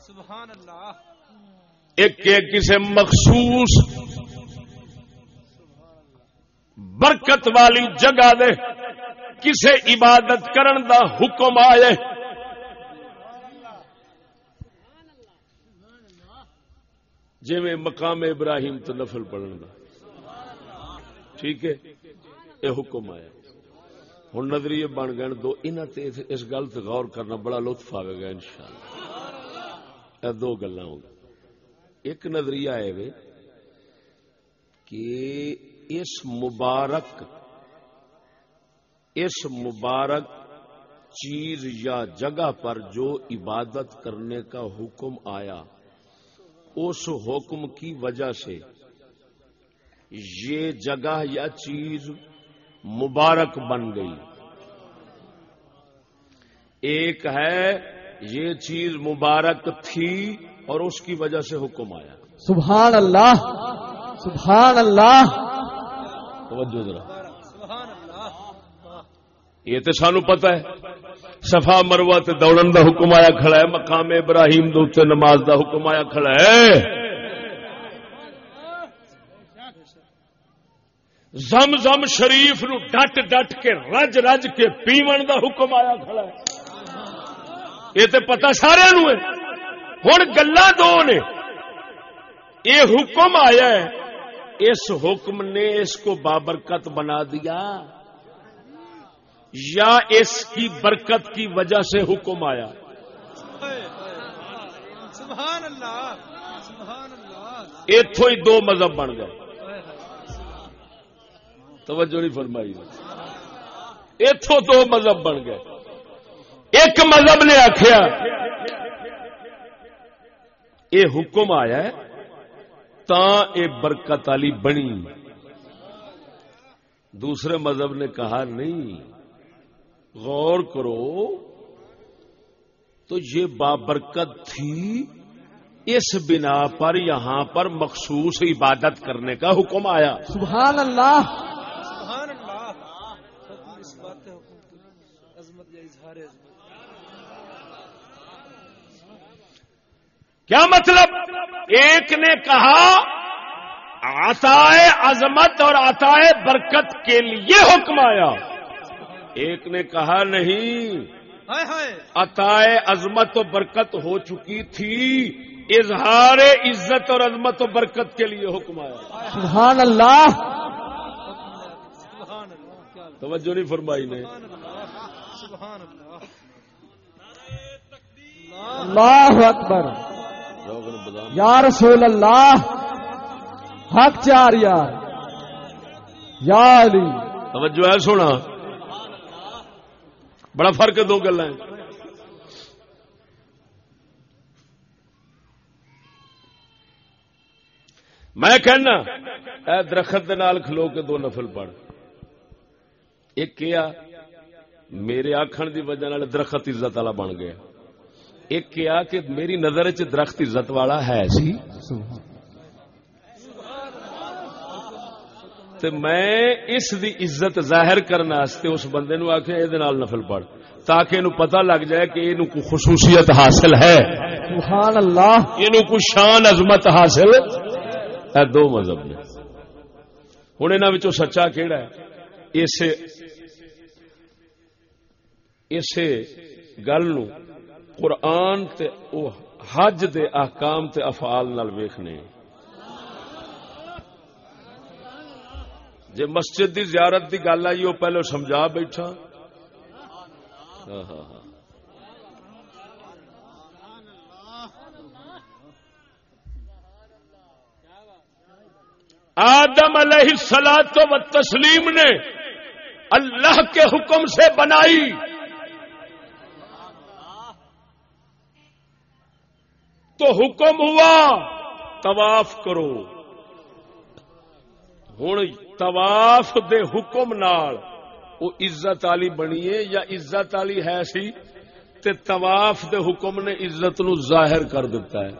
سبحان اللہ۔ ایک ایک کسی مخصوص برکت والی جگہ دے کسے عبادت کرن دا حکم آئے۔ جی میں مقام ابراہیم تو نفل پڑھن دا۔ ٹھیک ہے؟ یہ حکم آیا۔ ہوں نظریے بن گئے، دو تے اس گل تے غور کرنا بڑا لطف آئے گا انشاءاللہ۔ اے دو گلا ایک نظریہ ہے کہ اس مبارک اس مبارک چیز یا جگہ پر جو عبادت کرنے کا حکم آیا، اس حکم کی وجہ سے یہ جگہ یا چیز مبارک بن گئی۔ ایک ہے یہ چیز مبارک تھی اور اس کی وجہ سے حکم آیا۔ سبحان اللہ سبحان اللہ۔ توجہ ذرا۔ یہ تو سانو پتہ ہے، صفا مروا تے دوڑن دا حکم آیا کھڑا ہے، مقام ابراہیم دے نماز دا حکم آیا کھڑا ہے۔ زم زم شریف نو ڈٹ ڈٹ کے، رج رج کے پیون دا حکم آیا کھڑا ہے۔ یہ تو پتا سارے نو ہے۔ ہوں گلا دو نے۔ یہ حکم آیا ہے اس حکم نے اس کو بابرکت بنا دیا یا اس کی برکت کی وجہ سے حکم آیا؟ سبحان اللہ سبحان اللہ اتو ہی دو مذہب بن گئے۔ توجہ نہیں فرمائی۔ اتو دو مذہب بن گئے۔ ایک مذہب نے آخیا یہ حکم آیا ہے تا یہ برکت والی بنی۔ دوسرے مذہب نے کہا نہیں غور کرو تو یہ بابرکت تھی اس بنا پر یہاں پر مخصوص عبادت کرنے کا حکم آیا۔ سبحان اللہ۔ سبحان اللہ۔ اس بات عظمت یا اظہار عظمت۔ کیا مطلب؟ ایک نے کہا آتائے عظمت اور آتائے برکت کے لیے حکم آیا۔ ایک نے کہا نہیں ہائے ہائے۔ عطائے عظمت و برکت ہو چکی تھی۔ اظہار عزت اور عظمت و برکت کے لیے حکم آیا۔ سبحان اللہ۔ سبحان اللہ کیا توجہ نہیں فرمائی نے۔ سبحان اللہ۔ اللہ اکبر۔ یا رسول اللہ حق چار یار یا علی۔ توجہ ہے سونا۔ بڑا فرق ہے دو گلا میں کہنا اے درخت دے نال کھلو کے دو نفل پڑھ۔ ایک کیا میرے آخر دی وجہ نال درخت عزت والا بن گیا۔ ایک کیا کہ میری نظر چ درخت عزت والا ہے۔ سی تے میں اس دی عزت ظاہر کرنے واسطے اس بندے نو آخیا یہ نفل پڑھ تاکہ انہوں پتہ لگ جائے کہ یہ کوئی خصوصیت حاصل ہے۔ سبحان اللہ۔ یہ کوئی شان عظمت حاصل ہے۔ دو مذہب نے۔ ہوں انہوں سچا کہڑا ہے؟ اسے اسے گل نو قرآن تے او حج دے احکام تے افعال نال ویکھنے۔ جے مسجد دی زیارت دی گل آئی وہ پہلے سمجھا بیٹھا۔ ہاں ہاں ہاں آدم علیہ السلاط و تسلیم نے اللہ کے حکم سے بنائی۔ تو حکم ہوا، طواف کرو۔ ہوں طواف دے حکم نال وہ عزت والی بنیے یا عزت والی ہے سی، تے طواف دے حکم نے عزت نو ظاہر کر دیتا ہے۔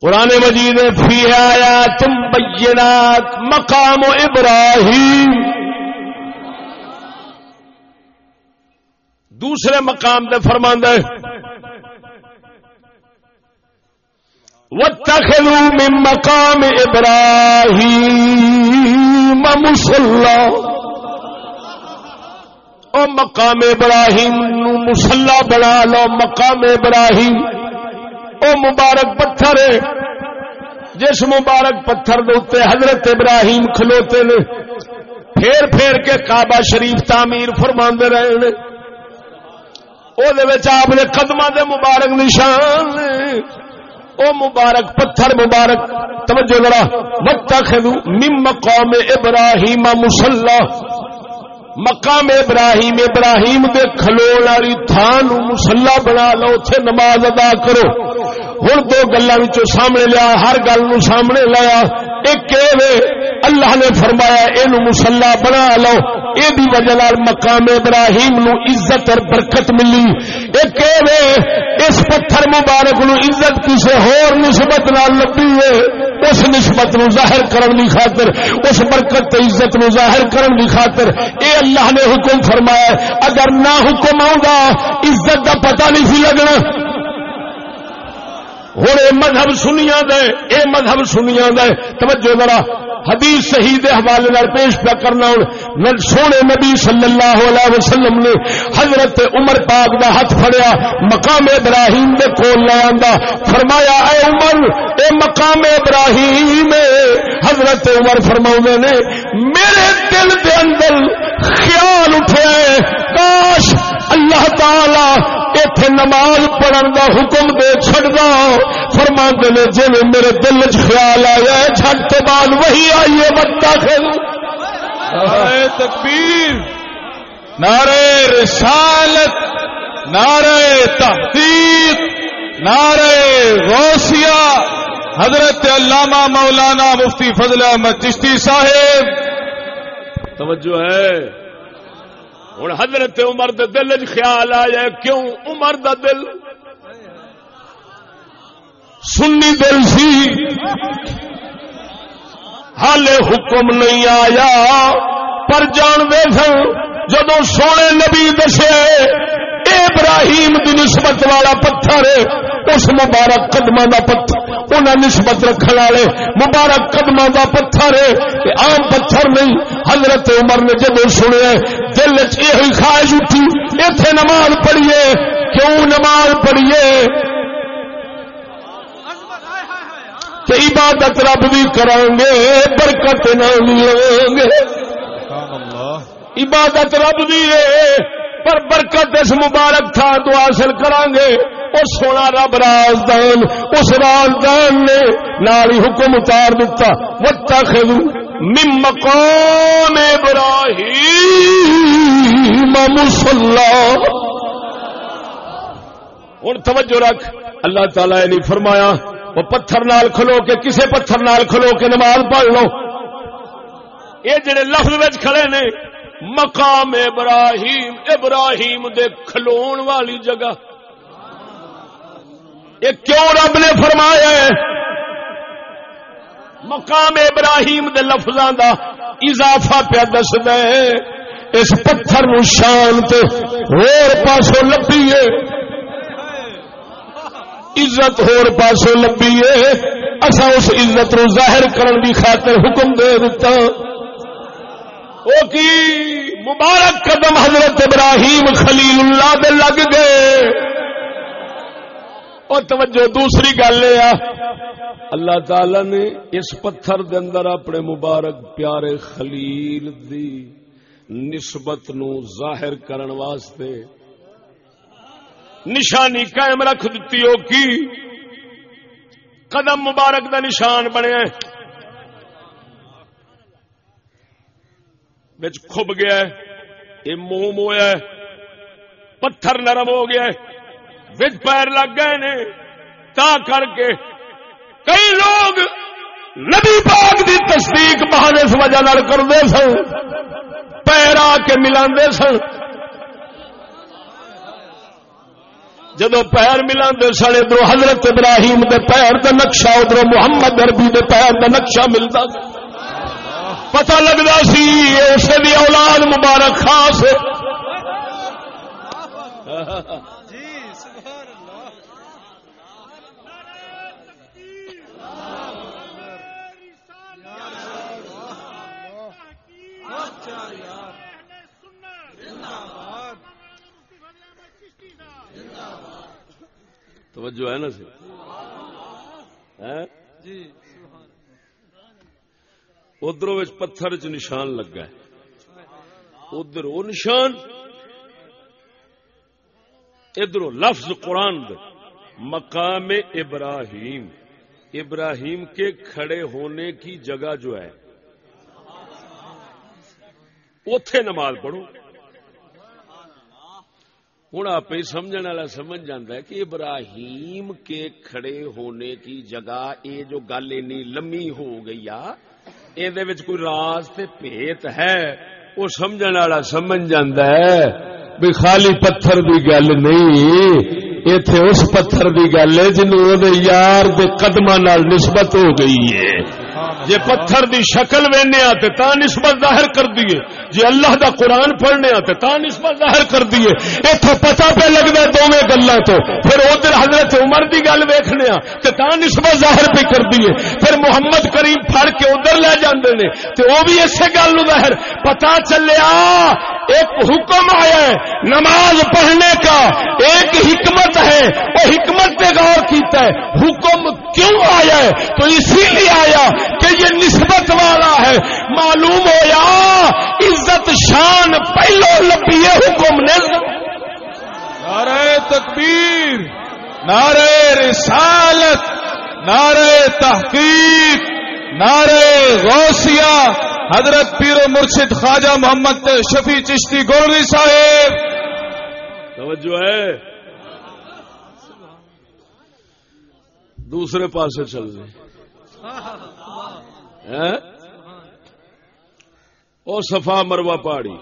قرآن مجید فی آیا تم بینات مقام ابراہیم۔ دوسرے مقام دے فرماندہ واتخذوا من مقام ابراہیم مسلا او مقام ابراہیم نو مسلا بنا لو، مقام ابراہیم او مبارک پتھر ہے۔ جس مبارک پتھر دے حضرت ابراہیم کھلوتے نے، پھیر پھیر کے کعبہ شریف تعمیر فرما رہے نے۔ وہ آپ نے قدم دے مبارک نشان او مبارک پتھر مبارک توجہ ذرا متخذو مم مقام ابراہیم مصلی مقام ابراہیم ابراہیم دے کھلون والی تھان مصلا بنا لو اوتھے نماز ادا کرو۔ ہن دو گلاں وچوں سامنے لیا، ہر گل سامنے لایا۔ ایک اللہ نے فرمایا یہ مسلا بنا لو۔ یہ وجہ مقام ابراہیم نو عزت اور برکت ملی۔ ایک اس پتھر مبارک نو عزت کسی ہور نسبت نہ لبی ہے اس نسبت نو ظاہر کرن دی خاطر، اس برکت عزت نو ظاہر کرن دی خاطر۔ اے اللہ نے حکم فرمایا اگر نہ حکم آؤں گا، عزت کا پتہ نہیں سی لگنا۔ ہوں یہ مذہب سنیا دے اے مذہب سنیا دے۔ توجہ ذرا، حدیث صحیح دے حوالے نال پیش پیا کرنا ہوں۔ سونے نبی صلی اللہ علیہ وسلم نے حضرت عمر پاک دا ہاتھ پھڑیا، مقام ابراہیم دے کول لے آندا۔ فرمایا، اے عمر، اے مقام ابراہیم، حضرت عمر فرماؤں نے، میرے دل دے اندر خیال اٹھے کاش اللہ تعالی ایتھے نماز پڑھن دا حکم دے چھڑ دا فرما نے جی میرے دل چ خیال آیا چھٹ تو بعد وہی آئیے بتا خل تکبیر نعرے رسالت نعرے تحقیق نعرے غوثیہ۔ حضرت علامہ مولانا مفتی فضل احمد چشتی صاحب۔ توجہ ہے۔ ہوں۔ حضرت عمر دے دل چ خیال آیا کیوں؟ عمر دا دل۔ سنی دل سی۔ حالے حکم نہیں آیا۔ پر جان دے سن جدو سونے نبی دسے ابراہیم دی نسبت والا پتھر اس مبارک قدم کا پتھر۔ انہیں نسبت رکھنے والے مبارک قدم کا پتھر ہے۔ آم پتھر نہیں۔ حضرت عمر نے جدو سنیا دل چی خواہش اٹھی اتے نماز پڑھیے۔ کیوں نماز پڑھیے؟ کہ عبادت رب بھی کریں گے برکت نہ لیں گے۔ عبادت رب بھی ہے۔ پر برکت اس مبارک تھا تو حاصل کریں گے۔ وہ سونا رب رازدان اس رازدان نے نالی حکم اتار دیتا وتخذ من مقام ابراہیم مصلا ہوں توجہ رکھ۔ اللہ تعالی نے فرمایا، وہ پتھر نال کھلو کے کسے پتھر نال کھلو کے نماز پڑھ لو۔ یہ جڑے لفظ وچ کھڑے نے مقام ابراہیم ابراہیم دے کھلون والی جگہ۔ یہ کیوں رب نے فرمایا ہے؟ مقام ابراہیم دے لفظاں دا اضافہ پیا دس اس پتھر نو شانت ہور پاسوں لبھی ہے عزت ہور پاسوں لبھی ہے اصا اس عزت نو ظاہر کرن دی خاطر حکم دے دیتا او کی مبارک قدم حضرت ابراہیم خلیل اللہ دے لگ گئے۔ اور توجہ، دوسری گل یہ اللہ تعالی نے اس پتھر دے اندر اپنے مبارک پیارے خلیل دی نسبت نو ظاہر کرن واسطے نشانی قائم رکھ دیتی۔ ہو کی؟ قدم مبارک دا نشان بنیا بچ کھب گیا یہ موم ہوا پتھر نرم ہو گیا بچ پیر لگ گئے نے، تا کر کے کئی لوگ نبی پاک دی تصدیق بہانے اس وجہ کرتے سن، پیر آ کے ملا سن۔ جدو پیر ملا سن، ادھر حضرت ابراہیم دے پیر دا نقشہ، ادھر محمد اربی دے پیر دا نقشہ ملتا پتہ لگتا سی اسے دی اولاد مبارک خاص جی سبحان اللہ توجہ ہے نا سی؟ جی۔ ادھر پتھر چ نشان لگا ہے۔ ادھر وہ نشان، ادھر لفظ قرآن دے۔ مقام ابراہیم۔ ابراہیم کے کھڑے ہونے کی جگہ جو ہے اتے نماز پڑھو۔ ہوں آپ ہی سمجھ والا سمجھ جاتا ہے کہ ابراہیم کے کھڑے ہونے کی جگہ، یہ جو گل اینی لمبی ہو گئی آ یہ کوئی راز تے پیت ہے وہ سمجھ والا سمجھ جاتا ہے بھی خالی پتھر کی گل نہیں اتے اس پتھر کی گل ہے جنوب یار دے قدم نسبت ہو گئی ہے جی پتھر دی شکل وینے تے تا نسبت ظاہر کر دیے جی اللہ دا قرآن پڑھنے تے تا نسبت ظاہر کر دیے اتو پتا پہ لگتا دونوں گلوں تو۔ پھر ادھر حضرت عمر دی گل ویخنے تے تا نسبت ظاہر پہ کر دیے پھر محمد کریم پھڑ کے ادھر لے جاندے نے، تے وہ بھی اسی گل نو ظاہر۔ پتا چلیا، ایک حکم آیا ہے، نماز پڑھنے کا ایک حکمت ہے وہ حکمت پہ غور کیتا ہے۔ حکم کیوں آیا ہے؟ تو اسی لیے آیا کہ یہ نسبت والا ہے۔ معلوم ہو یا؟ عزت شان پہلو لبی حکم نے۔ نعرہ تکبیر نعرہ رسالت نعرہ تحقیق نعرہ غوثیہ۔ حضرت پیر و مرشد خواجہ محمد شفیع چشتی گولوی صاحب۔ توجہ ہے۔ دوسرے پاسے چل رہے۔ او صفا مروا پہاڑی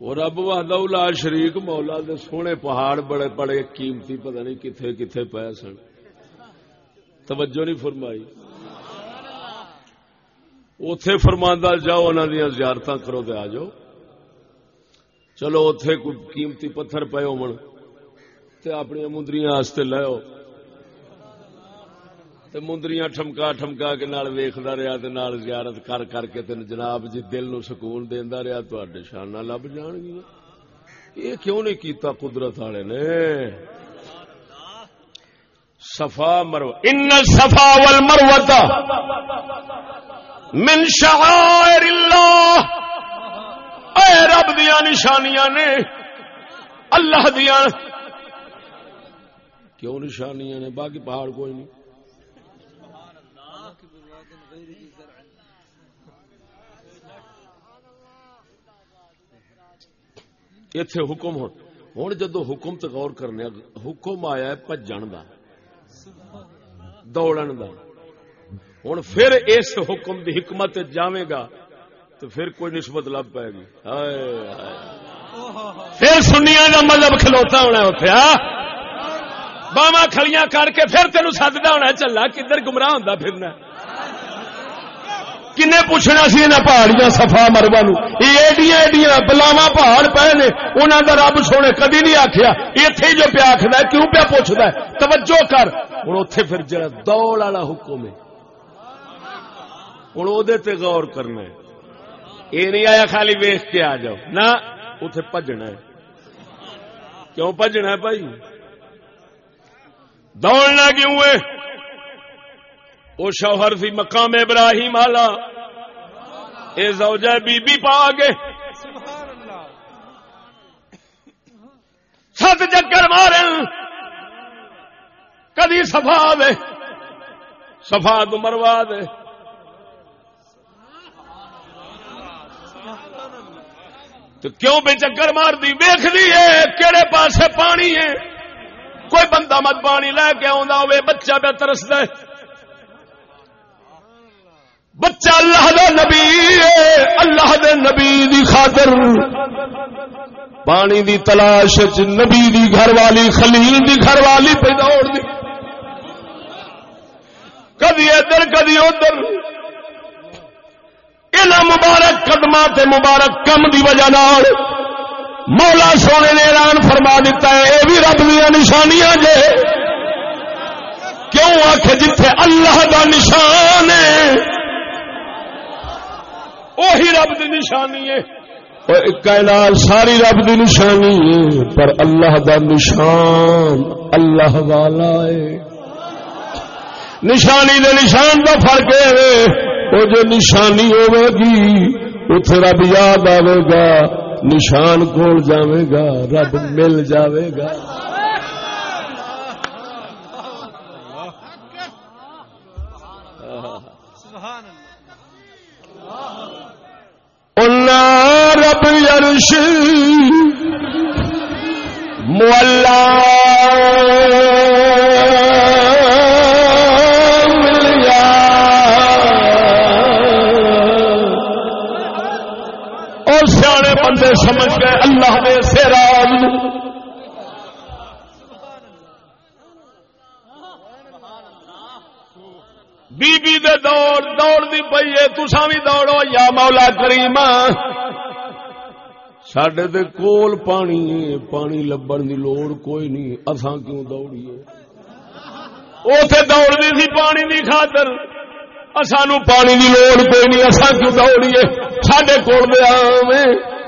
وہ رب وا شریک مولا دے سونے پہاڑ بڑے بڑے قیمتی پتہ نہیں کتنے کتنے پے سن۔ توجہ نہیں فرمائی۔ اتے فرماندہ جاؤ انہوں دیا زیارت کرو دے آ جاؤ۔ چلو اتے کوئی قیمتی پتھر پے ہو تے اپنی مندریاں لو مندریاں ٹھمکا ٹھمکا کے نال ویختا رہا نال زیارت کر کر کے تین جناب جی دل نو سکون دینا رہا تے شانہ لب جان گیا یہ کیوں نہیں کیتا قدرت والے نے؟ سفا مرو ان سفا ول مروتا من شعائر اللہ۔ اے رب دیا نشانیاں نے، اللہ دیا کیوں نشانیاں نے؟ باقی پہاڑ کوئی نہیں۔ اتے حکم ہوں ہوں جدو حکم تو غور کرنے، حکم آیا ہے کا دوڑن کا ہوں پھر اس حکم کی حکمت جائے گا تو پھر کوئی نسبت لب پائے گی۔ پھر سنیا کا مطلب کھلوتا ہونا اتنے ہاں؟ باوا کھڑیاں کر کے پھر تین سدتا ہونا چلا، کدھر گمراہ ہوں پھرنا کنے پوچھنا سی انہیں پہاڑیاں سفا مربا نو؟ ایڈیاں ایڈیاں بلاوا پہاڑ پے نے انہوں کا رب سونے کدی نہیں آخیا اتے جو پیا آخر کیوں پیا پوچھتا ہے؟ توجہ کر۔ ہوں اتے پھر جا دوڑ والا حکم ہے۔ ہوں وہ غور کرنا یہ نہیں آیا خالی ویخ کے آ جاؤ۔ نہ اتے بجنا کیوں بجنا ہے بھائی؟ دوڑنا کیوں ہے وہ شوہر سی مقام ابراہیم آلہ اے زوجہ بی بی پا گے ست چکر مارن۔ کدی سفا دے۔ سفا تو مروا دے۔ تو کیوں بے چکر مار دی؟ ویخ دی ہے کہڑے پاسے پانی ہے۔ کوئی بندہ مت پانی لے کے آ بچہ پہ ترسد بچہ اللہ دا نبی اللہ دے نبی دی خاطر۔ پانی دی تلاش نبی دی گھر والی خلیل دی گھر والی پہ دوڑ دی۔ کدی ادھر کدی ادھر۔ ان مبارک قدمہ مبارک کم دی وجہ نال مولا سونے نے اعلان فرما دیتا ہے یہ بھی رب دیا نشانیاں جے۔ کیوں آخ جتھے اللہ دا نشان ہے؟ وہی رب دی نشانی ہے۔ کائنات ساری رب دی نشانی ہے، پر اللہ دا نشان اللہ والا ہے۔ نشانی دے نشان دا فرق ہے وہ جو نشانی ہوے گی اتے رب یاد آئے گا۔ نشان کول جاوے گا رب مل جاوے گا۔ رب یرش مولا۔ بندے سمجھ گئے اللہ نے سیراب بی بی دے دوڑ دوڑ دی پئی ہے، تساں بھی دوڑو، یا مولا کریم۔ سڈے دے کول پانی ہے، پانی لبن دی لوڑ کوئی نہیں۔ اساں کیوں دوڑیے؟ اوتھے دوڑ دی سی، پانی دی خاطر۔ اسانو پانی دی لوڑ کوئی نہیں، اساں کیوں دوڑیے؟ سڈے کول دے آویں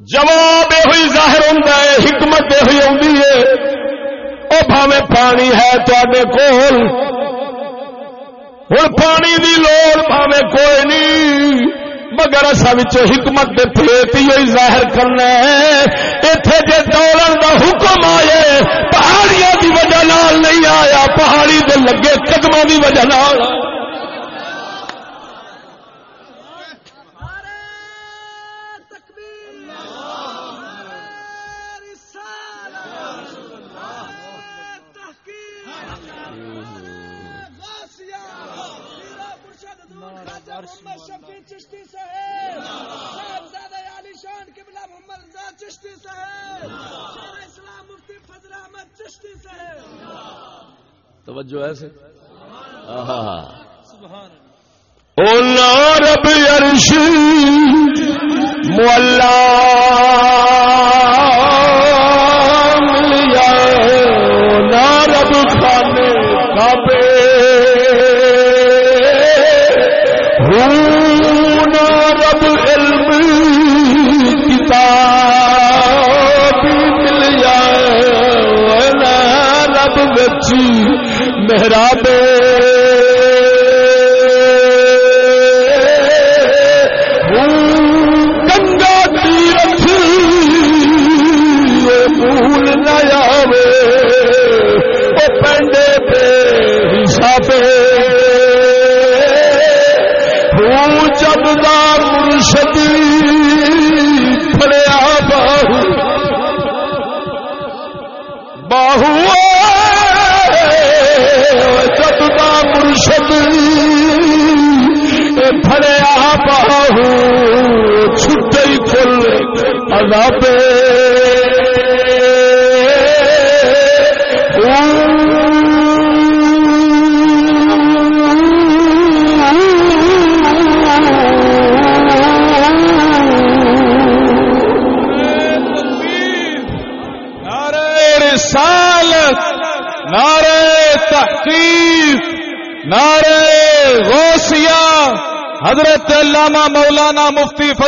جواب یہ ظاہر ہوتا ہے، حکمت یہ ہوئی آتی ہے۔ وہ بھاوے پانی ہے تے کول۔ ہوں پانی دی لوڑ بھاوے کوئی نہیں۔ مگر اصا حکمت دے پلیت ہی ہوئی ظاہر کرنا ہے۔ اتے جے دوڑن دا حکم آئے، پہاڑیاں دی وجہ نال نہیں آیا، پہاڑی دے لگے قدموں دی وجہ نال۔ صاحب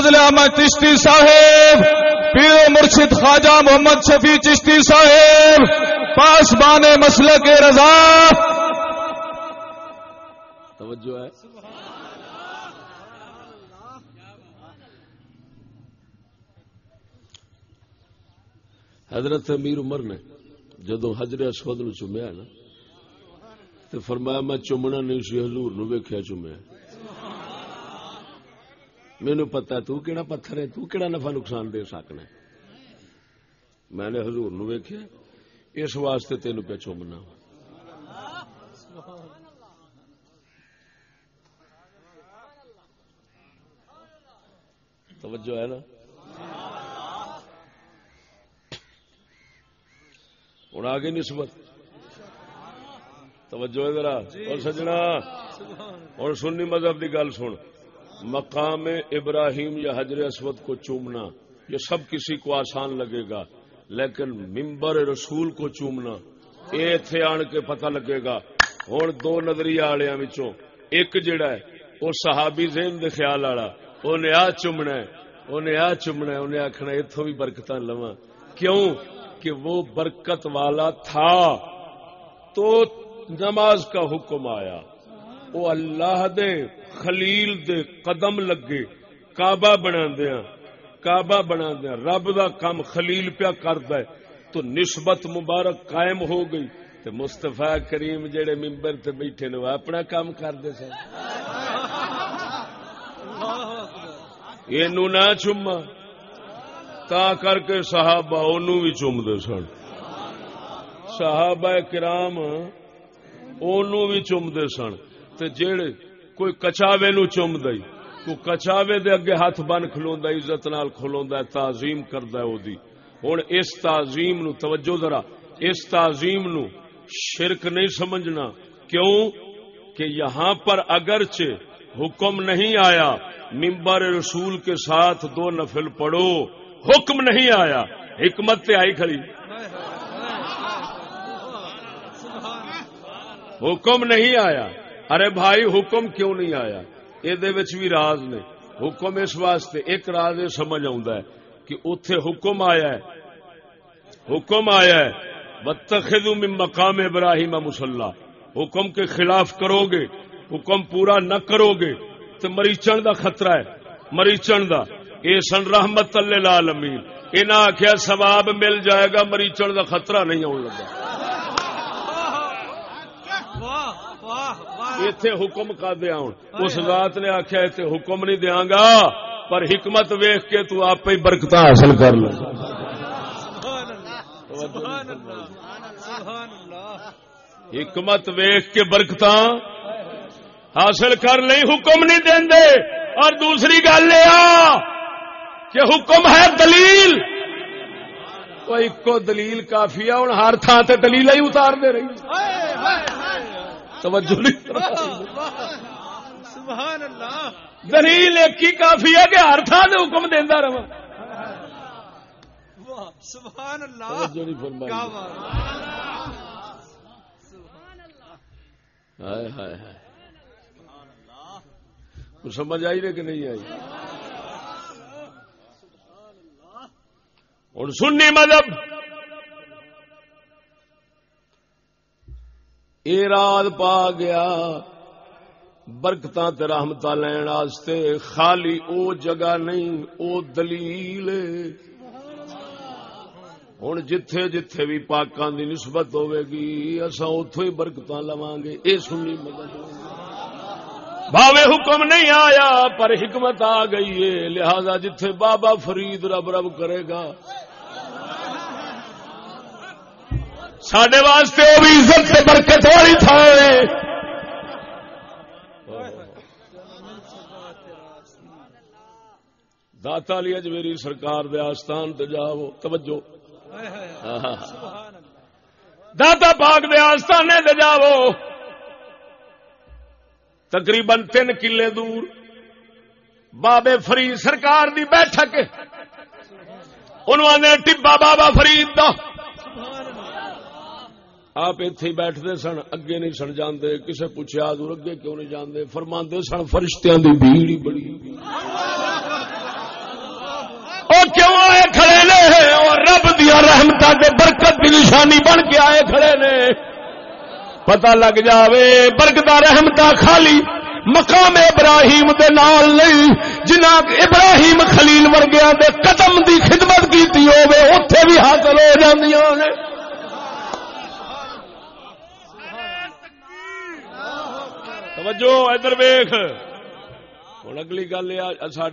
فضل احمد چشتی صاحب، پیر مرشد خواجہ محمد شفیع چشتی صاحب پاسبان مسلک رضا۔ توجہ ہے۔ حضرت امیر عمر نے جدو حجر اسود نو چومیا نا تو فرمایا میں چومنا نہیں سی حضور نو ویکھیا چومیا مینو پتا تو کیڑا پتھر ہے، تو کیڑا نفع نقصان دے سکنا میں نے حضور نو ویکھیا، اس واسطے تینو پہ چومنا۔ توجہ ہے نا؟ ہوں آگے نسبت۔ توجہ ہے ذرا۔ اور سجنا۔ اور سنی مذہب کی گل سن۔ مقام ابراہیم یا حجر اسود کو چومنا، یہ سب کسی کو آسان لگے گا، لیکن ممبر رسول کو چومنا یہ اتے آن کے پتہ لگے گا۔ ہوں دو نظریہ والوں ایک جڑا ہے وہ صحابی ذہن دے خیال والا انہیں آ چومنا ہے انہیں آ چومنا ہے انہیں آخنا اتوں بھی برکت لوا کیوں؟ کہ وہ برکت والا تھا۔ تو نماز کا حکم آیا۔ وہ اللہ دے خلیل دے قدم لگے، کعبہ بنا دیا ہاں، کعبہ بنا دیا ہاں، رب دا کام خلیل پیا کرد ہے۔ تو نسبت مبارک قائم ہو گئی۔ تو مستفا کریم جڑے ممبر تے بیٹھے نے اپنا کام کرتے سن۔ یہ نہ چوما تا کر کے صحابہ انہوں بھی چومتے سن۔ صحابہ کرام انہوں بھی چومتے سن۔ تے جڑے کوئی کچاوے نو چوم دئی کو کچاوے دے اگے ہاتھ بن کھلوندا عزت نال کھلوندا ہے، تعظیم کردا ہے اودی۔ ہن اس تعظیم نو توجہ ذرا، اس تعظیم نو شرک نہیں سمجھنا۔ کیوں؟ کہ یہاں پر اگرچہ حکم نہیں آیا ممبر رسول کے ساتھ دو نفل پڑھو، حکم نہیں آیا۔ حکمت تے آئی کھڑی۔ حکم نہیں آیا۔ ارے بھائی، حکم کیوں نہیں آیا؟ یہ بھی راز نے۔ حکم اس واسطے، ایک راز یہ سمجھ آ کہ اتے حکم آیا ہے۔ حکم آیا ہے۔ بتخد من مقام ابراہیم مسلح حکم کے خلاف کرو گے، حکم پورا نہ کرو گے۔ تو مریچن دا خطرہ ہے۔ مریچن دا۔ اے سن رحمت اللہ عالمین انہاں آخیا ثواب مل جائے گا، مریچن دا خطرہ نہیں آن لگا۔ اتے حکم کا دیا ہوں۔ اس ذات نے آخیا اتنے حکم نہیں دیا گا پر حکمت ویخ کے تو آپ ہی برکت حاصل کر لو حکمت ویخ کے برکت حاصل کر نہیں حکم نہیں دے۔ اور دوسری گل یہ کہ حکم ہے دلیل۔ تو ایک دلیل کافی ہے ہوں ہر تھان سے دلیل ہی اتار دے رہی۔ توجہ سبحان اللہ دلیل ایک ہی کافی ہے کہ ہر تھان سے حکم دینا رہا سبحان اللہ۔ توجہ نہیں فرمائی۔ کیا بات۔ ہائے ہائے ہائے۔ کچھ سمجھ آئی رہے کہ نہیں آئی؟ ہوں سنی مذہب۔ اراد پا گیا۔ برکت رحمت لین واسطے خالی او جگہ نہیں، او دلیل ہوں جتھے جتھے بھی پاکان دی نسبت ہوے گی اصا اتو ہی برکت لواں گے۔ اے سنی مدد۔ بھاوے حکم نہیں آیا، پر حکمت آ گئی ہے لہذا جتھے بابا فرید رب رب کرے گا سڈے واسطے وہ بھی عزت سے برکت والی تھا داتا لی اجمیری سرکار دے آستان تے جاؤ، توجہ۔ داتا پاک دے آستانے تے جاؤ۔ تقریباً تین کلے دور۔ بابے فرید سرکار دی بیٹھک۔ انہوں نے ٹبا بابا فرید دا۔ آپ اتے ہی بیٹھتے سن، اگے نہیں سن جاندے، کسے پوچھا دور اگے کیوں نہیں جاندے؟ فرماندے سن، فرشتیاں دی بھیڑ ہی بڑی او کیوں آئے کھڑے نے؟ اور رب دیا برکت کی نشانی بن کے آئے کھڑے نے۔ پتہ لگ جاوے برکت رحمت خالی مقام ابراہیم دے نال نہیں جنہ ابراہیم خلیل ورگیا دے قدم دی خدمت کیتی ہوے اوتھے بھی حاصل ہو جاندیاں نے۔ توجہ ادھر ویخ ہوں اگلی گل یہ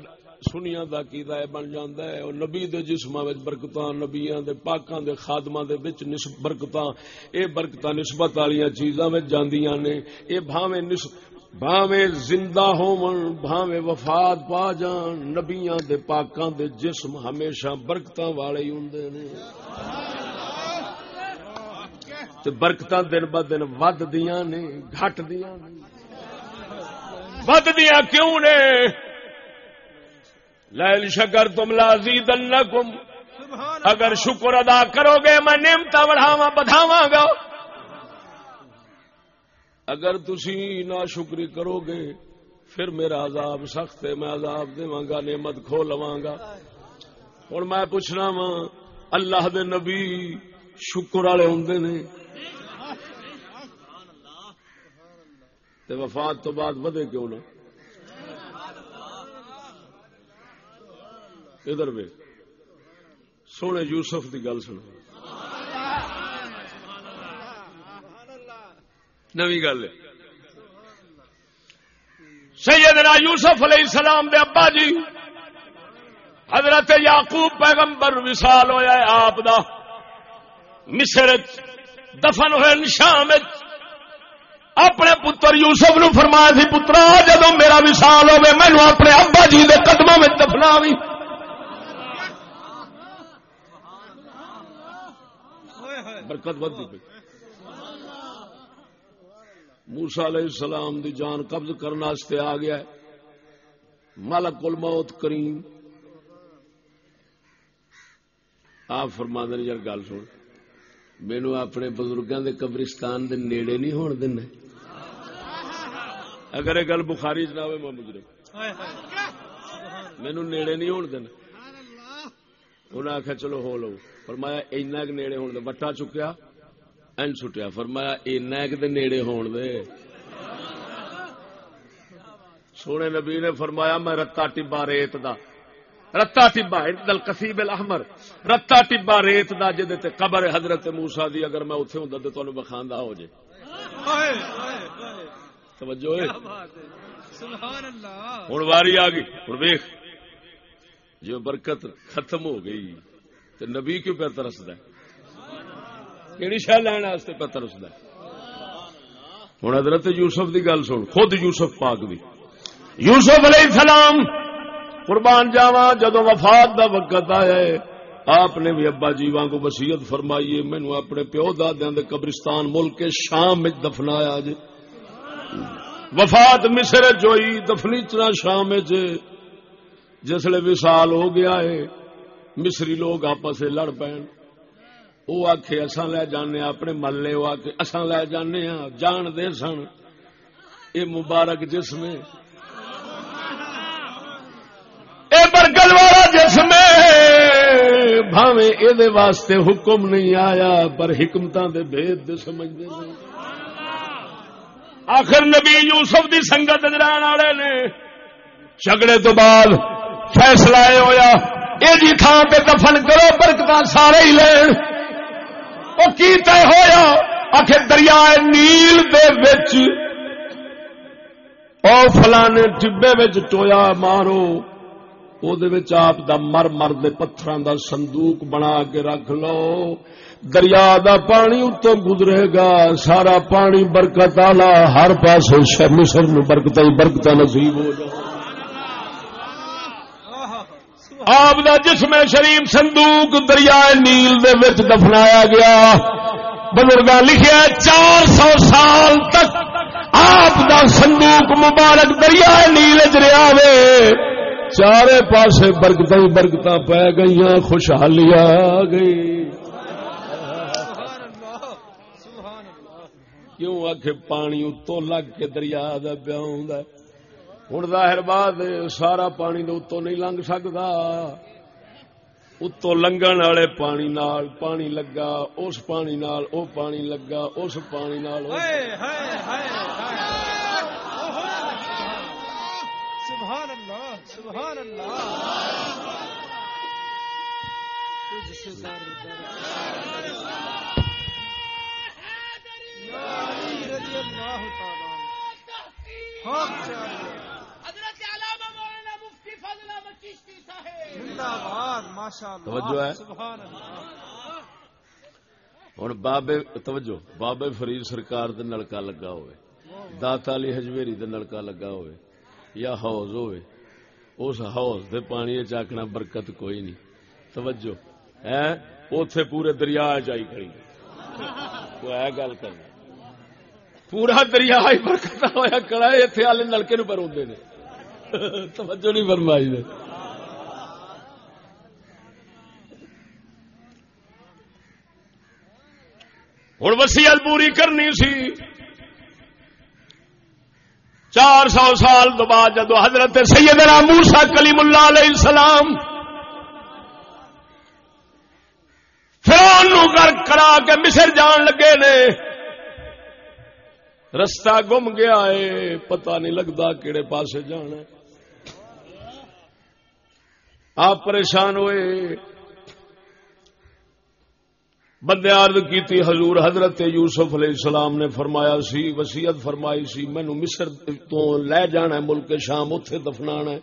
سنیا کا ہے بن جاتا ہے اور نبی دے جسم برکت نبیا دے پاکاں دے خادمہ دے وچ برکت اے برکت نسبت والی چیزاں جاندیاں نے۔ اے بھاویں بھاویں زندہ ہون بھاویں وفات پا جان۔ نبیاں دے پاکاں دے جسم ہمیشہ برکتاں والے ہی ہوندے نے۔ تے برکتاں دن ب دن ود دیاں نے گھٹ دیاں نے۔ ود دیا کیوں نے؟ لائل شکر تم لازی دنکم اگر شکر ادا کرو گے میں نعمت بڑھاوا بدھاوا گا۔ اگر تسی نہ شکری کرو گے، پھر میرا عذاب سخت ہے، میں عذاب دوا گا، نعمت کھو لوا گا۔ ہوں میں پوچھنا وا اللہ دے نبی شکر والے ہوں نے؟ تے وفات تو بعد ودے کیوں نہ؟ ادھر بھی سونے یوسف دی گل سنو۔ نو گل سیدنا یوسف علیہ السلام دے ابا جی حضرت یعقوب پیغمبر وسال ہوا ہے آپ دا۔ مصر دفن ہوئے شام اپنے پتر یوسف نو فرمایا سی، پترا جدو میرا وصال ہوے مینوں اپنے ابا جی دے قدموں وچ دفناویں برکت ودی موسا علیہ السلام دی جان قبض کرنے آ گیا ہے۔ ملک الموت کریم۔ آپ فرما دیں یار گل سن۔ مینو اپنے بزرگوں دے قبرستان دے نیڑے نہیں ہون دینا اگر یہ گل بخاری چ نہ ہوئے میں مجرم۔ مینو نیڑے نہیں ہون دینا انہیں آخیا چلو ہو لو۔ فرمایا اینا کہ نیڑے ہون دے۔ وٹا چکیا، این سٹیا فرمایا اینا کہ دے نیڑے ہون دے۔ سونے نبی نے فرمایا میں رتا ٹبا ریت دا۔ رتا ٹبا دل کسیب الاحمر، رتا ٹبا ریت دا جے تے قبر حضرت موسی دی، اگر میں اوتھے ہوندا تے تانوں بخاندا ہو جے۔ توجہ ہے۔ سبحان اللہ ہن واری آ گئی۔ ہن ویکھ۔ جو برکت ختم ہو گئی، تے نبی کیوں پہ ترسدا ہے کیڑی شے لین واسطے پہ ترسدا ہے ہن حضرت یوسف دی گل سن، خود یوسف پاک دی۔ یوسف علیہ السلام قربان جاوا جدو وفات دا وقت آیا ہے۔ آپ نے بھی ابا جی وانگو وسیعت فرمائی مینو اپنے پیو دادیاں دے قبرستان ملک کے شام دفنایا جے۔ وفات مصر چوئی دفنی چنا شام جسلے وصال ہو گیا ہے، مصری لوگ آپس لڑ پین۔ وہ آخے اساں لے جانے اپنے محلے وہ آخے اساں لے جانے ہاں جان دے سن۔ یہ مبارک جسم ہے اے برگل والا جسم بھاوے یہ واسطے حکم نہیں آیا، پر حکمت دے بھید دے سمجھتے نہیں آخر نبی یوسف دی سنگت رہن والے نے۔ جھگڑے تو بعد فیصلہ یہ ہویا یہ جی تھان پہ دفن کرو برکت سارے ہی لین۔ وہ کی طے ہویا؟ آخر دریائے نیل دے وچ، او فلانے ٹبے وچ ٹویا مارو۔ او دے وچ آپ دا مر مر دے پتھراں دا صندوق بنا کے رکھ لو دریا دا پانی اتوں گزرے گا سارا پانی برکت والا ہر پاسے مصر نو برکت ہی برکت نصیب ہو جائے آپ دا جسم شریف صندوق دریائے نیل دے وچ دفنایا گیا بزرگاں لکھیا چار سو سال تک آپ دا صندوق مبارک دریائے نیل چ رہا وے چارے پاسے برکت ہی برکت پی گئی خوشحالی آ گئی۔ سبحان اللہ سبحان پانی اتوں لگ کے دریا دا پیا ہوں ظاہر بات سارا پانی دے اتوں نہیں لنگ سکتا اتوں لنگن والے پانی نال پانی لگا، اس پانی نال او پانی لگا، اس پانی نال سبحان اللہ۔ سبحان اللہ. تجھ سے دار دار رضی اللہ تعالی عنہ۔ حق چاہیے حضرت علامہ مولانا مفتی فضل احمد چشتی صاحب. زندہ باد ماشاء اللہ توجہ ہے؟ سبحان اللہ. ہوں بابے توجہ. بابے فرید سرکار دے نلکا لگا ہوئے داتا علی ہجویری دے نلکا لگا ہوئے یا حوض ہوئے. اس حوض دے پانی چاکنا برکت کوئی نہیں۔ توجہ۔ ہے اوتھے پورے دریا چائی کھڑی۔ کوئی ہے گل کرنا۔ پورا دریا ہی برکت ہویا کڑا اتنے والے نلکے نو پر نے۔ توجہ نہیں فرمائی نے۔ ہوں وسیعت پوری کرنی سی۔ چار سو سال تو بعد جدو حضرت سیدنا موسا کلیم اللہ علیہ السلام فرعون کر کرا کے مصر جان لگے نے، رستہ گم گیا ہے، پتہ نہیں لگتا کہڑے پاسے جانا آپ پریشان ہوئے بندے عرض کیتی، حضور حضرت یوسف علیہ السلام نے فرمایا سی وسیعت فرمائی سی مینو مصر تو لے جانا ہے، ملک شام اتے دفنا ہے۔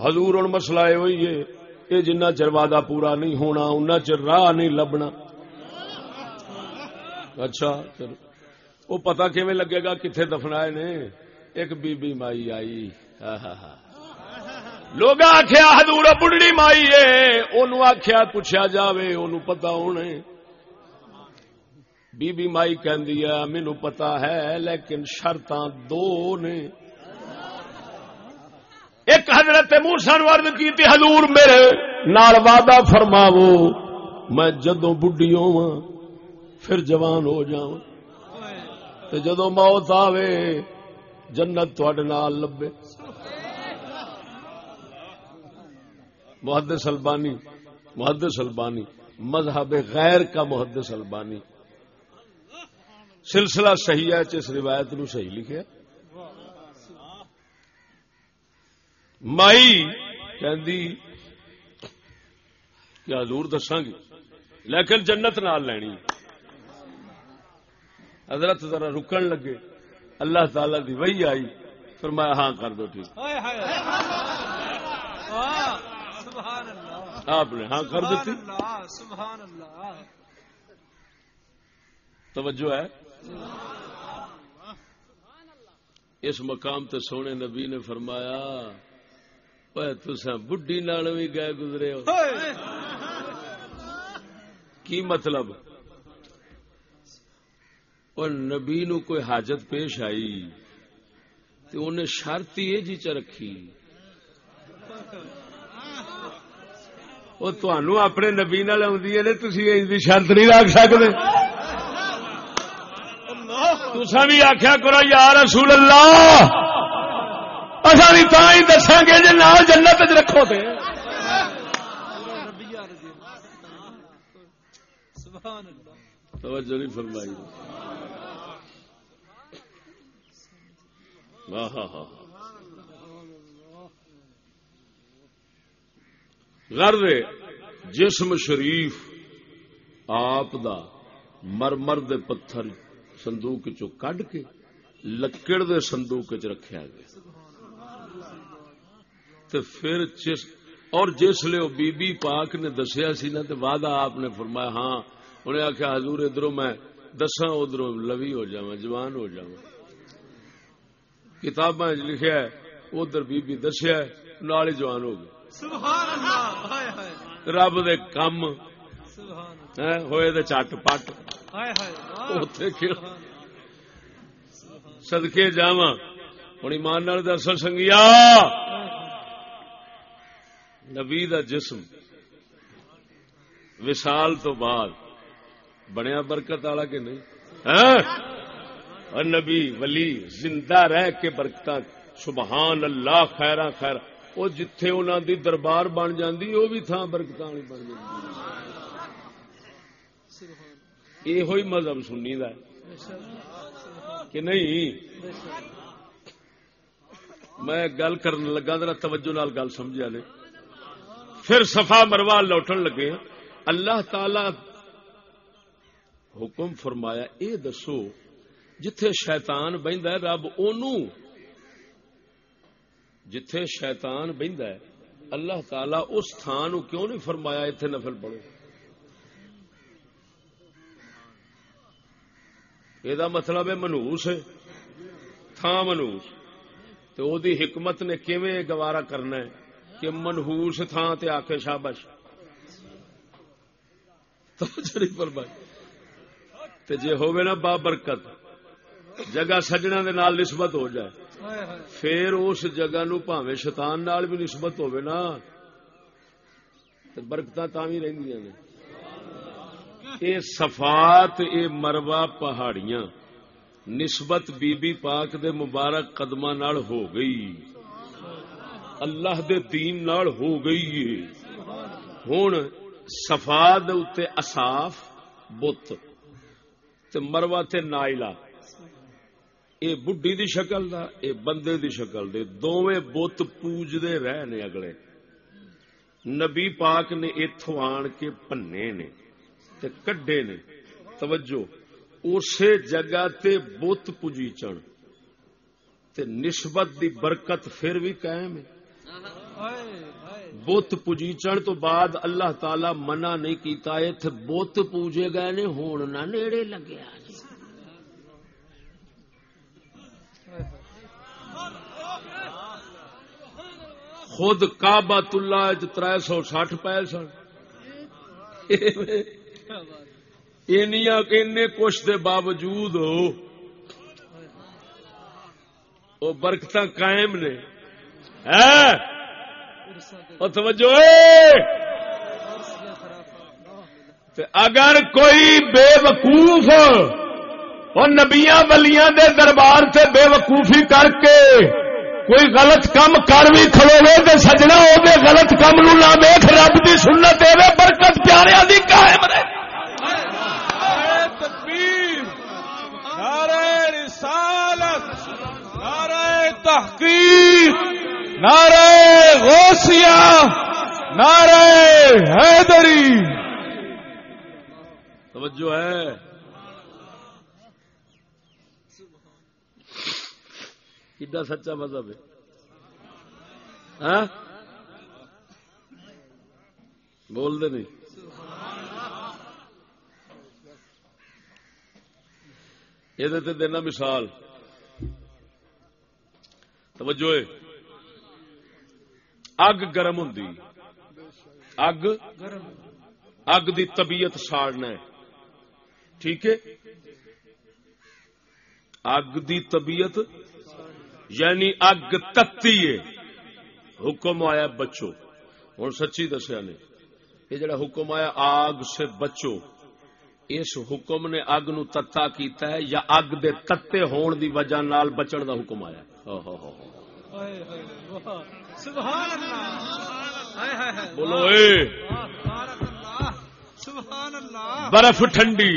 حضور ہوں مسئلہ یہ ہوئی ہے، یہ جنہ چر وعدہ پورا نہیں ہونا ان چر راہ نہیں لبنا۔ اچھا چلو۔ وہ پتا کیون لگے گا کتنے دفنا نے؟ ایک بی بی مائی آئی۔ ہاں ہاں ہاں لوگ آخیا ہزور بڑھڑی مائی ہے۔ اُن آخیا پوچھا جاوے اُن پتا ہونے۔ بی بی مائی کہندی ہے مینو پتا ہے، لیکن شرط دو نے۔ ایک حضرت موسن ورد کی تھی حضور میرے نال وعدہ فرماو میں جدوں بڈی ہوا پھر جوان ہو جاؤں تے جدوں موت آوے، جنت تھوڑے نال لبے۔ محدث البانی محدث البانی، مذہب غیر کا محدث البانی۔ سلسلہ صحیح ہے، اس روایت نو صحیح لکھیا۔ مائی کہندی کہ حضور دساں گی لیکن جنت نال لینی۔ حضرت ذرا رکن لگے۔ اللہ تعالی دی وہی آئی، فرمایا ہاں کر دو ٹھیک۔ آپ نے ہاں کر دیتی؟ سبحان اللہ توجہ ہے؟ اس مقام تے سونے نبی نے فرمایا اوے تساں بڈھی نال بھی گئے گزرے ہو۔ کی مطلب؟ اور نبی نو کوئی حاجت پیش آئی تو انہیں شرط ہی جی چ رکھی۔ وہ تنوع اپنے نبی نال آدھی ہے تھی اس شرط نہیں رکھ سکتے تسا بھی آخیا کرو یا رسول اللہ اصا بھی تا ہی دساں گے جی نال جنت رکھو تے توجہ نہیں فرمائی ہاں ہاں ہاں غرض جسم شریف آپ دا مرمر دے پتھر صندوق چو کڈ کے، لکڑ دے صندوق چ رکھیا گیا۔ تے پھر جس، اور جس لیے وہ بی بی پاک نے دسیا سی نا، تے وعدہ آپ نے فرمایا ہاں انہیں آخیا حضور ادھروں میں دساں، ادھروں لوی ہو جاواں، جوان ہو جاواں۔ کتاباں لکھیا ہے، ادھر بی بی دسیا ہے، نال ہی جوان ہو گئے رب دے کم. ہوئے دے چٹ پٹ. صدقے جاواں. ہن ایمان نال دس سنگیا. نبی دا جسم وصال تو بعد بنیا برکت والا کہ نہیں؟ ہاں؟ اور نبی ولی زندہ رہ کے برکت سبحان اللہ خیرا خیر وہ جتھے انہوں دی دربار بن جاندی، وہ بھی تھان برکت والی بن جاندی۔ یہ ہوئی مذہب سنی دا ہے۔ کہ نہیں؟ میں گل کرن لگا، ذرا توجہ نال گل سمجھا نے پھر صفا مروا لوٹن لگے اللہ تعالی حکم فرمایا، اے دسو، جتھے شیطان بہندا ہے، رب اونوں جتھے شیطان بہندا ہے، اللہ تعالی اس تھان نو کیوں نہیں فرمایا ایتھے نفل پڑھو؟ یہ مطلب ہے منوس ہے تھان منوس۔ تو او دی حکمت نے کیویں گوارا کرنا ہے کہ منہوس تھان تے آکھے شابش؟ توجہ نہیں فرمائی۔ تے جے ہوے نا با برکت، جگہ سجنا دے نال نسبت ہو جائے۔ پھر اس جگہ نو پاوے شیطان نال بھی نسبت ہوے نا تے برکتاں رہندیاں نے اے صفات اے مروا پہاڑیاں نسبت بی بی پاک دے مبارک قدماں نال ہو گئی اللہ دے دین نال ہو گئی ہے ہن صفا دے اوتے اصاف بت تے مروا تے نائلہ اے بڈھی دی شکل دا، اے بندے دی شکل دے۔ دوویں بت پوجدے رہے نے اگلے۔ نبی پاک نے اتو آن کے پنے نے تے کڈے نے۔ توجہ اسی جگہ تے بت پجیچن تے نسبت دی برکت پھر بھی قائم ہے۔ بت پجیچن تو بعد اللہ تعالی منع نہیں کیتا اتنے بت پوجے گئے نے، ہون نہ نیڑے لگیا خود کابت اللہ تر سو سٹھ پائے سن۔ کچھ دے باوجود وہ برکت قائم نے۔ توجہ اگر کوئی بے وقوف اور نبیاں ولیاں دے دربار سے بے وقوفی کر کے کوئی غلط کام کر بھی کھلوے تو سجنا وہ غلط کام نو نہ دیکھ رب کی سنت دے برکت پیارے دی قائم رہے۔ تحقیق نعرہ غوثیہ نعرہ حیدری۔ توجہ ہے۔ کڈا سچا مذہب ہے۔ ہاں؟ بول دے نہیں۔ یہ دینا مثال۔ توجہ اگ گرم ہوں اگ؟ اگ دی طبیعت ساڑنا ٹھیک ہے؟ اگ دی طبیعت یعنی اگ تتی ہے۔ حکم آیا بچو۔ ہوں سچی دسیا نے یہ جڑا حکم آیا آگ سے بچو اس حکم نے اگ نو تتا کیتا ہے یا اگ دے تتے ہون دی وجہ نال بچن دا حکم آیا۔ بولو اے۔ برف ٹھنڈی۔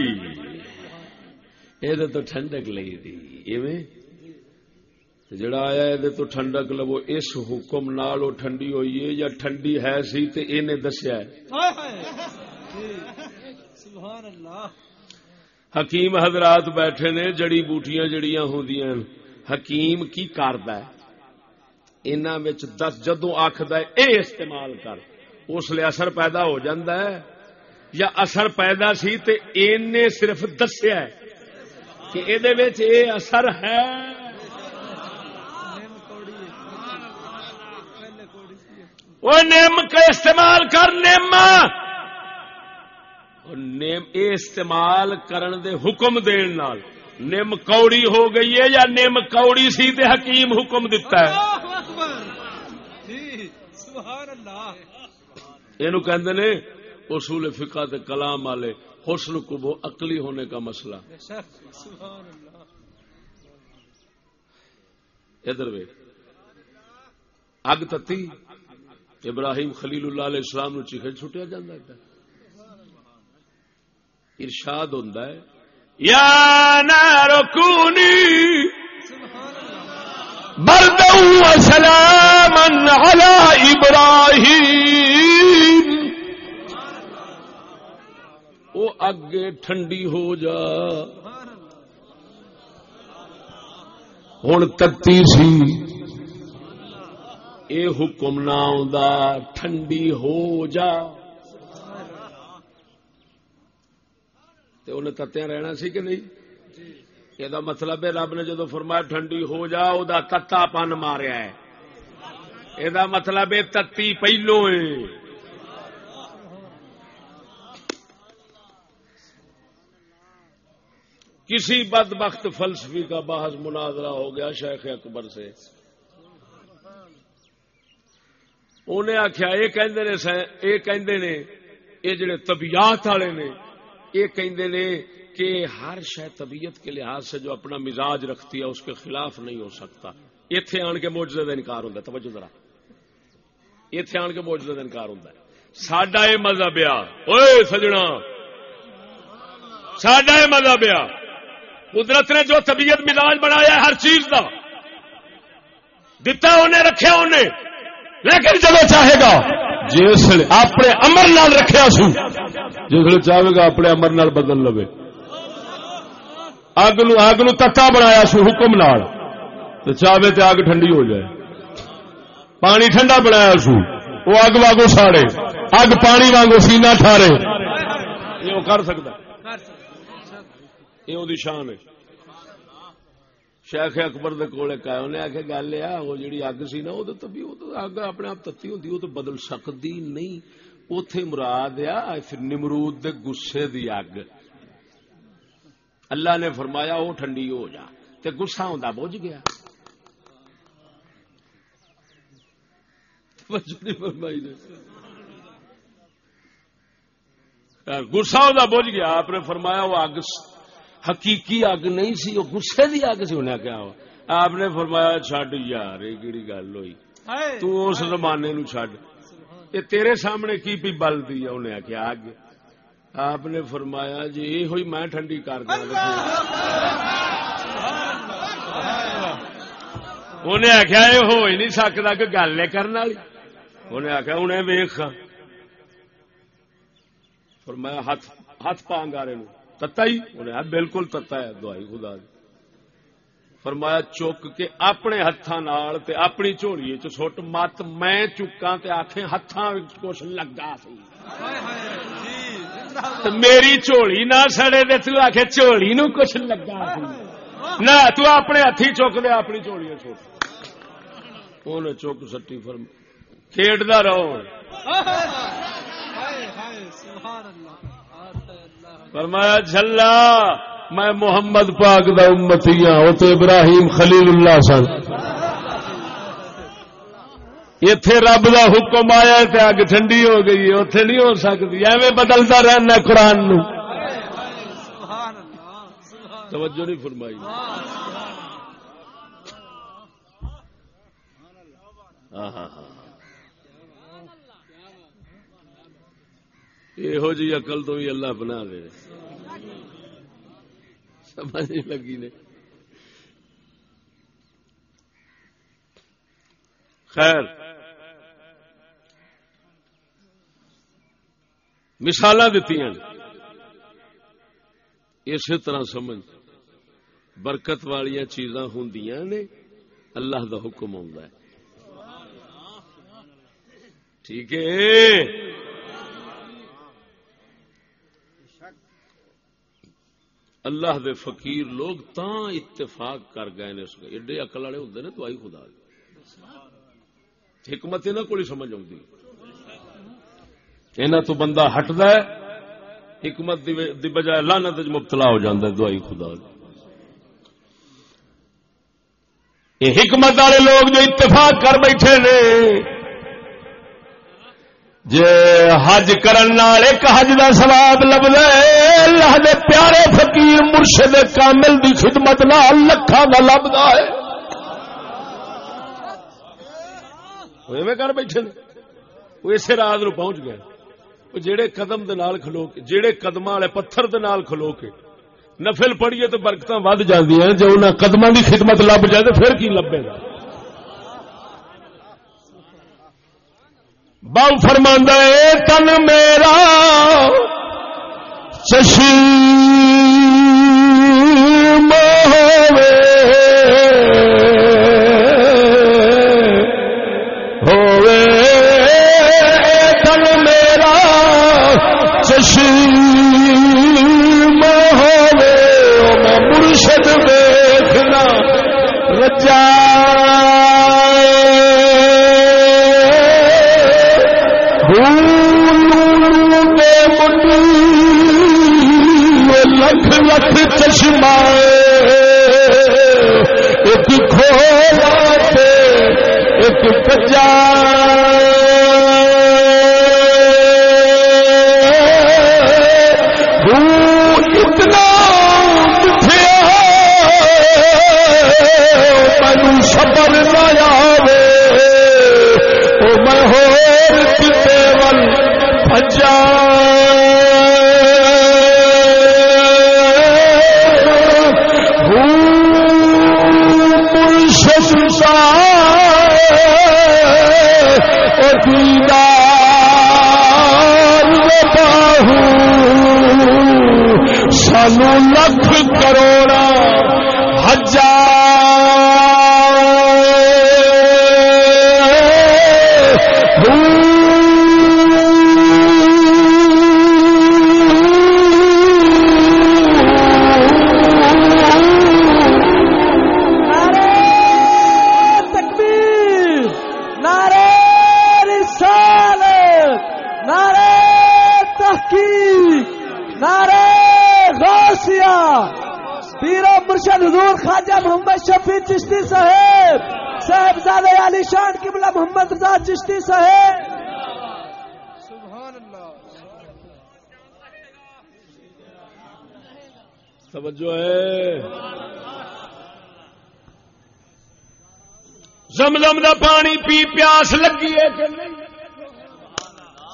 یہ تو ٹھنڈک لئی دی۔ ایویں۔ جڑا آیا یہ تو ٹھنڈک لو اس حکم نال ٹھنڈی ہوئی ہے یا ٹھنڈی ہے سی تے اینے دسیا حکیم حضرات بیٹھے نے جڑی بوٹیاں جڑیاں ہوندیاں حکیم کی کردا ہے انہاں وچ دس جدوں آکھدا ہے اے استعمال کر اس لیے اثر پیدا ہو جاندا ہے یا اثر پیدا سی تے اینے صرف دسیا ہے کہ اے دے وچ اے اثر ہے وہ نیم کا استعمال کر نیم نیم اے استعمال کرن دے حکم دین نال۔ نیم کوڑی ہو گئی ہے یا نیم کوڑی سی تے حکیم حکم دیتا ہے؟ یہ کہندے نے اصول فقہ تے کلام والے حسن کو عقلی ہونے کا مسئلہ۔ ادھر وے اگ تتی؟ ابراہیم خلیل اللہ علیہ السلام نو چیخے چھٹیا جاتا ہے۔ ارشاد ہوتا ہے۔ یا نارکونی بردو سلام علی ابراہیم۔ وہ اگے ٹھنڈی ہو جا۔ ہوں تتی سی۔ اے حکم نہ ٹھنڈی ہو جا۔ انہیں تتیا رہنا سی کہ نہیں؟ یہ مطلب ہے رب نے جدو فرمایا ٹھنڈی ہو جا وہ تتا پن ماریا ہے۔ یہ مطلب ہے تتی پہلو ہے۔ کسی بد بخت فلسفی کا بحث مناظرہ ہو گیا شیخ اکبر سے۔ انہیں آخیا یہ کہندے نے یہ جڑے طبیعت والے نے، یہ کہندے نے کہ ہر شہ طبیعت کے لحاظ سے جو اپنا مزاج رکھتی ہے، اس کے خلاف نہیں ہو سکتا۔ اتے آن کے موجودہ کا انکار ہوتا توجہ ذرا۔ اتے آن کے موجودہ کا انکار ہوتا ہے۔ سڈا یہ مذہب آ۔ سجنا۔ سڈا یہ مذہب آ۔ قدرت نے جو طبیعت مزاج بنایا ہر چیز کا دتا انہیں رکھا انہیں۔ لیکن جب چاہے گا جس اپنے امر نال رکھیا سو۔ جس چاہے گا اپنے امر نال بدل لو اگ نو اگ نو تتا بنایا سو حکم نال۔ تو چاہے تو اگ ٹھنڈی ہو جائے۔ پانی ٹھنڈا بنایا سو۔ وہ اگ واگو ساڑے۔ اگ پانی وانگو سینا ٹھارے۔ یہ کر سکتا یہ شان ہے۔ شیخ اکبر دے کول ایک انہیں گل ہے، وہ جڑی اگ سی نا، وہ تو بھی وہ تو اگ اپنے آپ تتی ہوتی وہ تو بدل سکتی نہیں۔ اتے مراد آ نمرود دے گسے دی اگ۔ اللہ نے فرمایا وہ ٹھنڈی ہو جا۔ تے گسا ہوندا بجھ گیا۔ فرمائی نے۔ گسا ہوندا بجھ گیا۔ آپ نے فرمایا، وہ اگ حقیقی اگ نہیں سی وہ گسے دی اگ سی انہیں کیا آپ نے فرمایا چڈ یار یہ کہڑی گل ہوئی؟ تو اس زمانے نو چڈ یہ تیرے سامنے کی پی بل دی انہیں آخیا اگ۔ آپ نے فرمایا جی یہ ہوئی میں ٹھنڈی کر دیا انہیں آخیا یہ ہو ہی نہیں سکتا کہ گل کرنے والی۔ انہیں آخیا انہیں ویخ فرمایا ہاتھ ہاتھ پا انگارے نو۔ تتا ہی؟ انہیں بالکل تتا ہے دوائی خدا دی۔ فرمایا، چک کے اپنے ہاتھاں نال تے اپنی جھولی چ سٹ مت، میں چکا تے آخے ہاتھاں کچھ لگا سی۔ میری جھولی نہ سڑے دے تو آخے جھولی نو کچھ لگا سی۔ نہ، تو اپنے ہاتھی چک دے، اپنی جھولی چھوٹ انہیں چک سٹی فرم کھیڈدا رہو اللہ۔ فرمایا، جھلا، میں محمد پاک دا امتی ہاں وہ تو ابراہیم خلیل اللہ سن۔ اتے رب دا حکم آیا تے اگ ٹھنڈی ہو گئی اتے نہیں ہو سکتی، ایویں بدلتا رہنا قرآن نو۔ توجہ نہیں فرمائی۔ ہاں ہاں ہاں۔ یہو جی اقل تو بھی اللہ بنا دے سمجھ لگی نے خیر مثال دیتی اسی طرح سمجھ برکت والی چیزاں ہوں نے اللہ دا حکم ہے ٹھیک ہے اللہ دے فقیر لوگ تا اتفاق کر گئے نے اس کے ایڈے اکل والے ہوں نے تو آئی خدا حکمت انہوں کو سمجھ آتی انہوں تو بندہ ہٹد حکمت دی بجائے لانت مبتلا ہو جاتا ہے دعائی خدا یہ حکمت والے لوگ جو اتفاق کر بیٹھے نے جے حج کرن نال ایک حج دا ثواب لبدا ہے، اللہ دے پیارے فقیر مرشد کامل دی خدمت نال لکھاں دا لبدا ہے۔ ایویں کر بیٹھے وہ اسے راز نو پہنچ گئے۔ وہ جڑے قدم دے نال کھلو کے جڑے قدماں والے پتھر دے نال کھلو کے۔ نفل پڑھیے تو برکتاں ود جاندیاں جے انہاں قدماں دی خدمت لب جائے تو پھر کی لبے گا؟ باؤ فرماندہ تن میرا چشی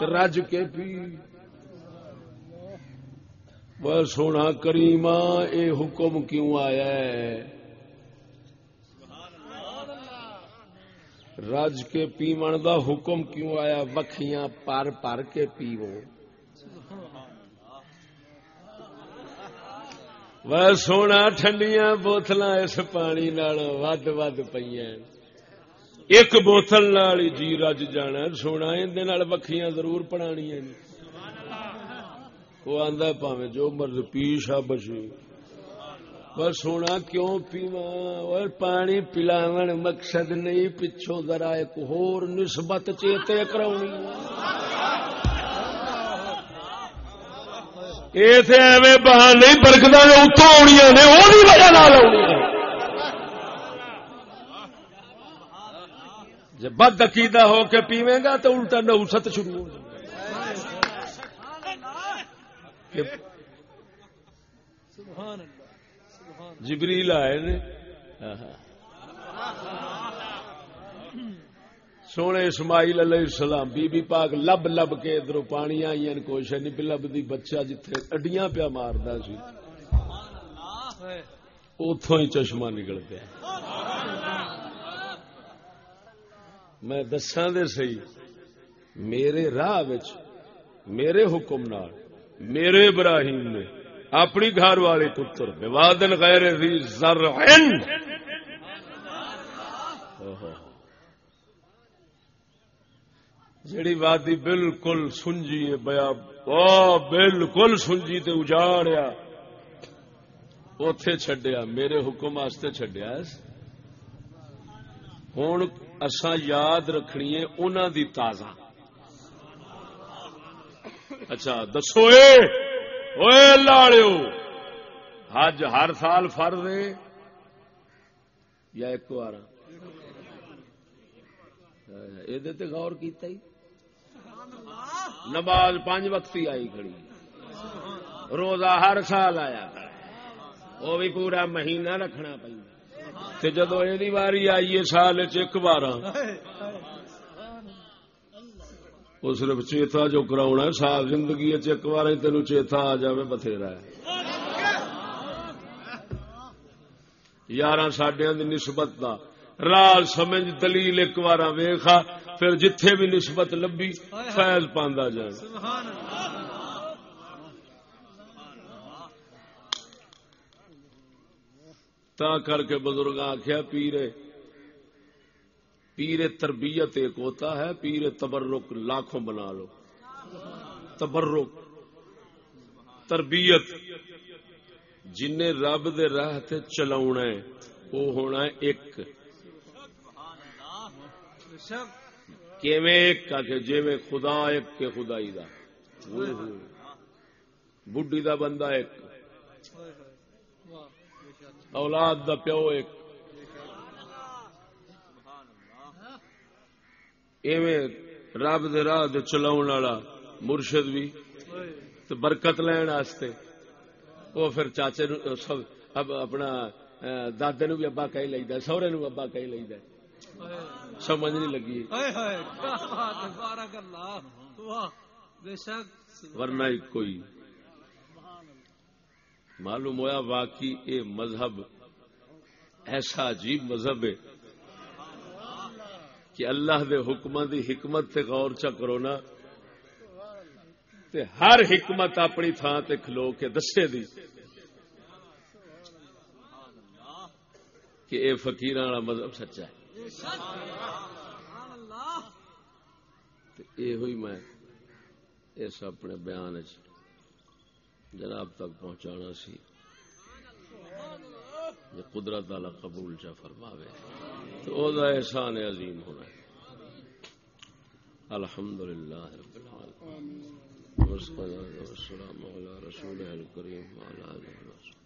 رج کے پی۔ وہ سونا کریما اے حکم کیوں آیا ہے؟ رج کے پیمن دا حکم کیوں آیا؟ وکھیاں پر پر کے پیو وہ سونا ٹھنڈیاں بوتل اس پانی ود ود پہ ایک بوتل نال جی رج جانا سونا اندر وکھیاں ضرور پڑھانیاں وہ آندا پاوے جو مرض پیشا بچی۔ بس سونا کیوں پیوا اور پانی پلاون مقصد نہیں، پچھوں ذرا ایک ہور نسبت چیتے کراونی۔ یہ تے ایویں بہانے برکتاں جو اتوں آنیاں نے وہ بھی وجہ نال آنیاں جب بد عقیدہ ہو کے پیویں گا تو الٹا نوست شروع ہو جائے جبریل آئے نے۔ سونے اسماعیل علیہ السلام، بی بی پاک لب لب کے ادھر پانی آئی کوشش نہیں پہ لبدی بچہ جتھے اڈیاں پیا ماردا سی۔ ہے اتوں ہی چشمہ نکل پیا۔ میں دساں دے سی میرے راہ وچ، میرے حکم نال، میرے ابراہیم نے اپنی گھر والے پتر وادن غیر ذی زرعن۔ جڑی وادی بالکل سنجی ہے، بیا بالکل سنجی تے اجاڑیا، اوتھے چھڈیا، میرے حکم واسطے چھڈیا ہوں اساں یاد رکھنی ہے دی تازہ۔ اچھا دسو اے۔ حج ہر سال فرض ہے یا ایک بار یہ تے غور کیتا ہی۔ نماز پانچ وقت ہی آئی کھڑی۔ روزہ ہر سال آیا۔ وہ بھی پورا مہینہ رکھنا پہ جدو یہ واری آئی ہے سال چ ایک بار وہ صرف چیتا جو کراؤنا ہے، سال زندگی ایک بار تین چیتا آ جائے بتھیرا ہے۔ یار سڈیا کی نسبت کا رال سمجھ دلیل ایک بار ویخا پھر جتھے بھی نسبت لبھی، فیض پاندا جائے سبحان اللہ تا کر کے بزرگ آخیا پیرے پیر تربیت ایک ہوتا ہے پیر تبرک لاکھوں بنا لو تبرک تربیت جن رب دے راہ تے چلاونا ہے وہ ہونا ہے ایک کیویں ایک کا کہ جیویں خدا ایک کے خدائی دا بڈی دا بندہ ایک ہائے ہائے واہ بے شک اولاد دا پیو ایک۔ ایویں رب دے راہ والا مرشد بھی تے برکت لین واسطے۔ وہ پھر چاچے نو سب اب اپنا دادے نو بھی ابا کہی لگتا سہرے نو ابا کہی لگتا ہائے سمجھ نہیں لگی۔ ہائے ہائے کیا بات ہے بارک اللہ۔ واہ بے شک۔ ورنہ کوئی۔ معلوم ہوا واقعی اے مذہب ایسا عجیب مذہب ہے کہ اللہ دے حکم دی حکمت تے غور چا کرو نا، تے ہر حکمت اپنی تھان تے کھلو کے دسے دی کہ اے فقیراں والا مذہب سچا ہے۔ تے اے ہوئی میں اس اپنے بیان چ جناب تک پہنچانا سی۔ یہ قدرت والا قبول چا فرماوے۔ تو او دا احسان عظیم ہونا ہے۔ الحمد للہ رب العالمین۔ والصلاة والسلام على رسوله الكريم وعلى آله وصحبه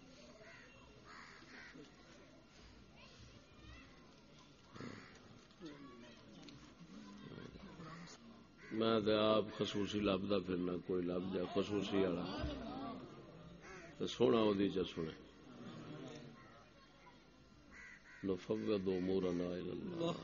میں آپ خصوصی لبدا پھرنا، کوئی لب جائے خصوصی والا۔ تو سونا وہ چ سنے۔ نفوض امورنا الى الله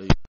اللہ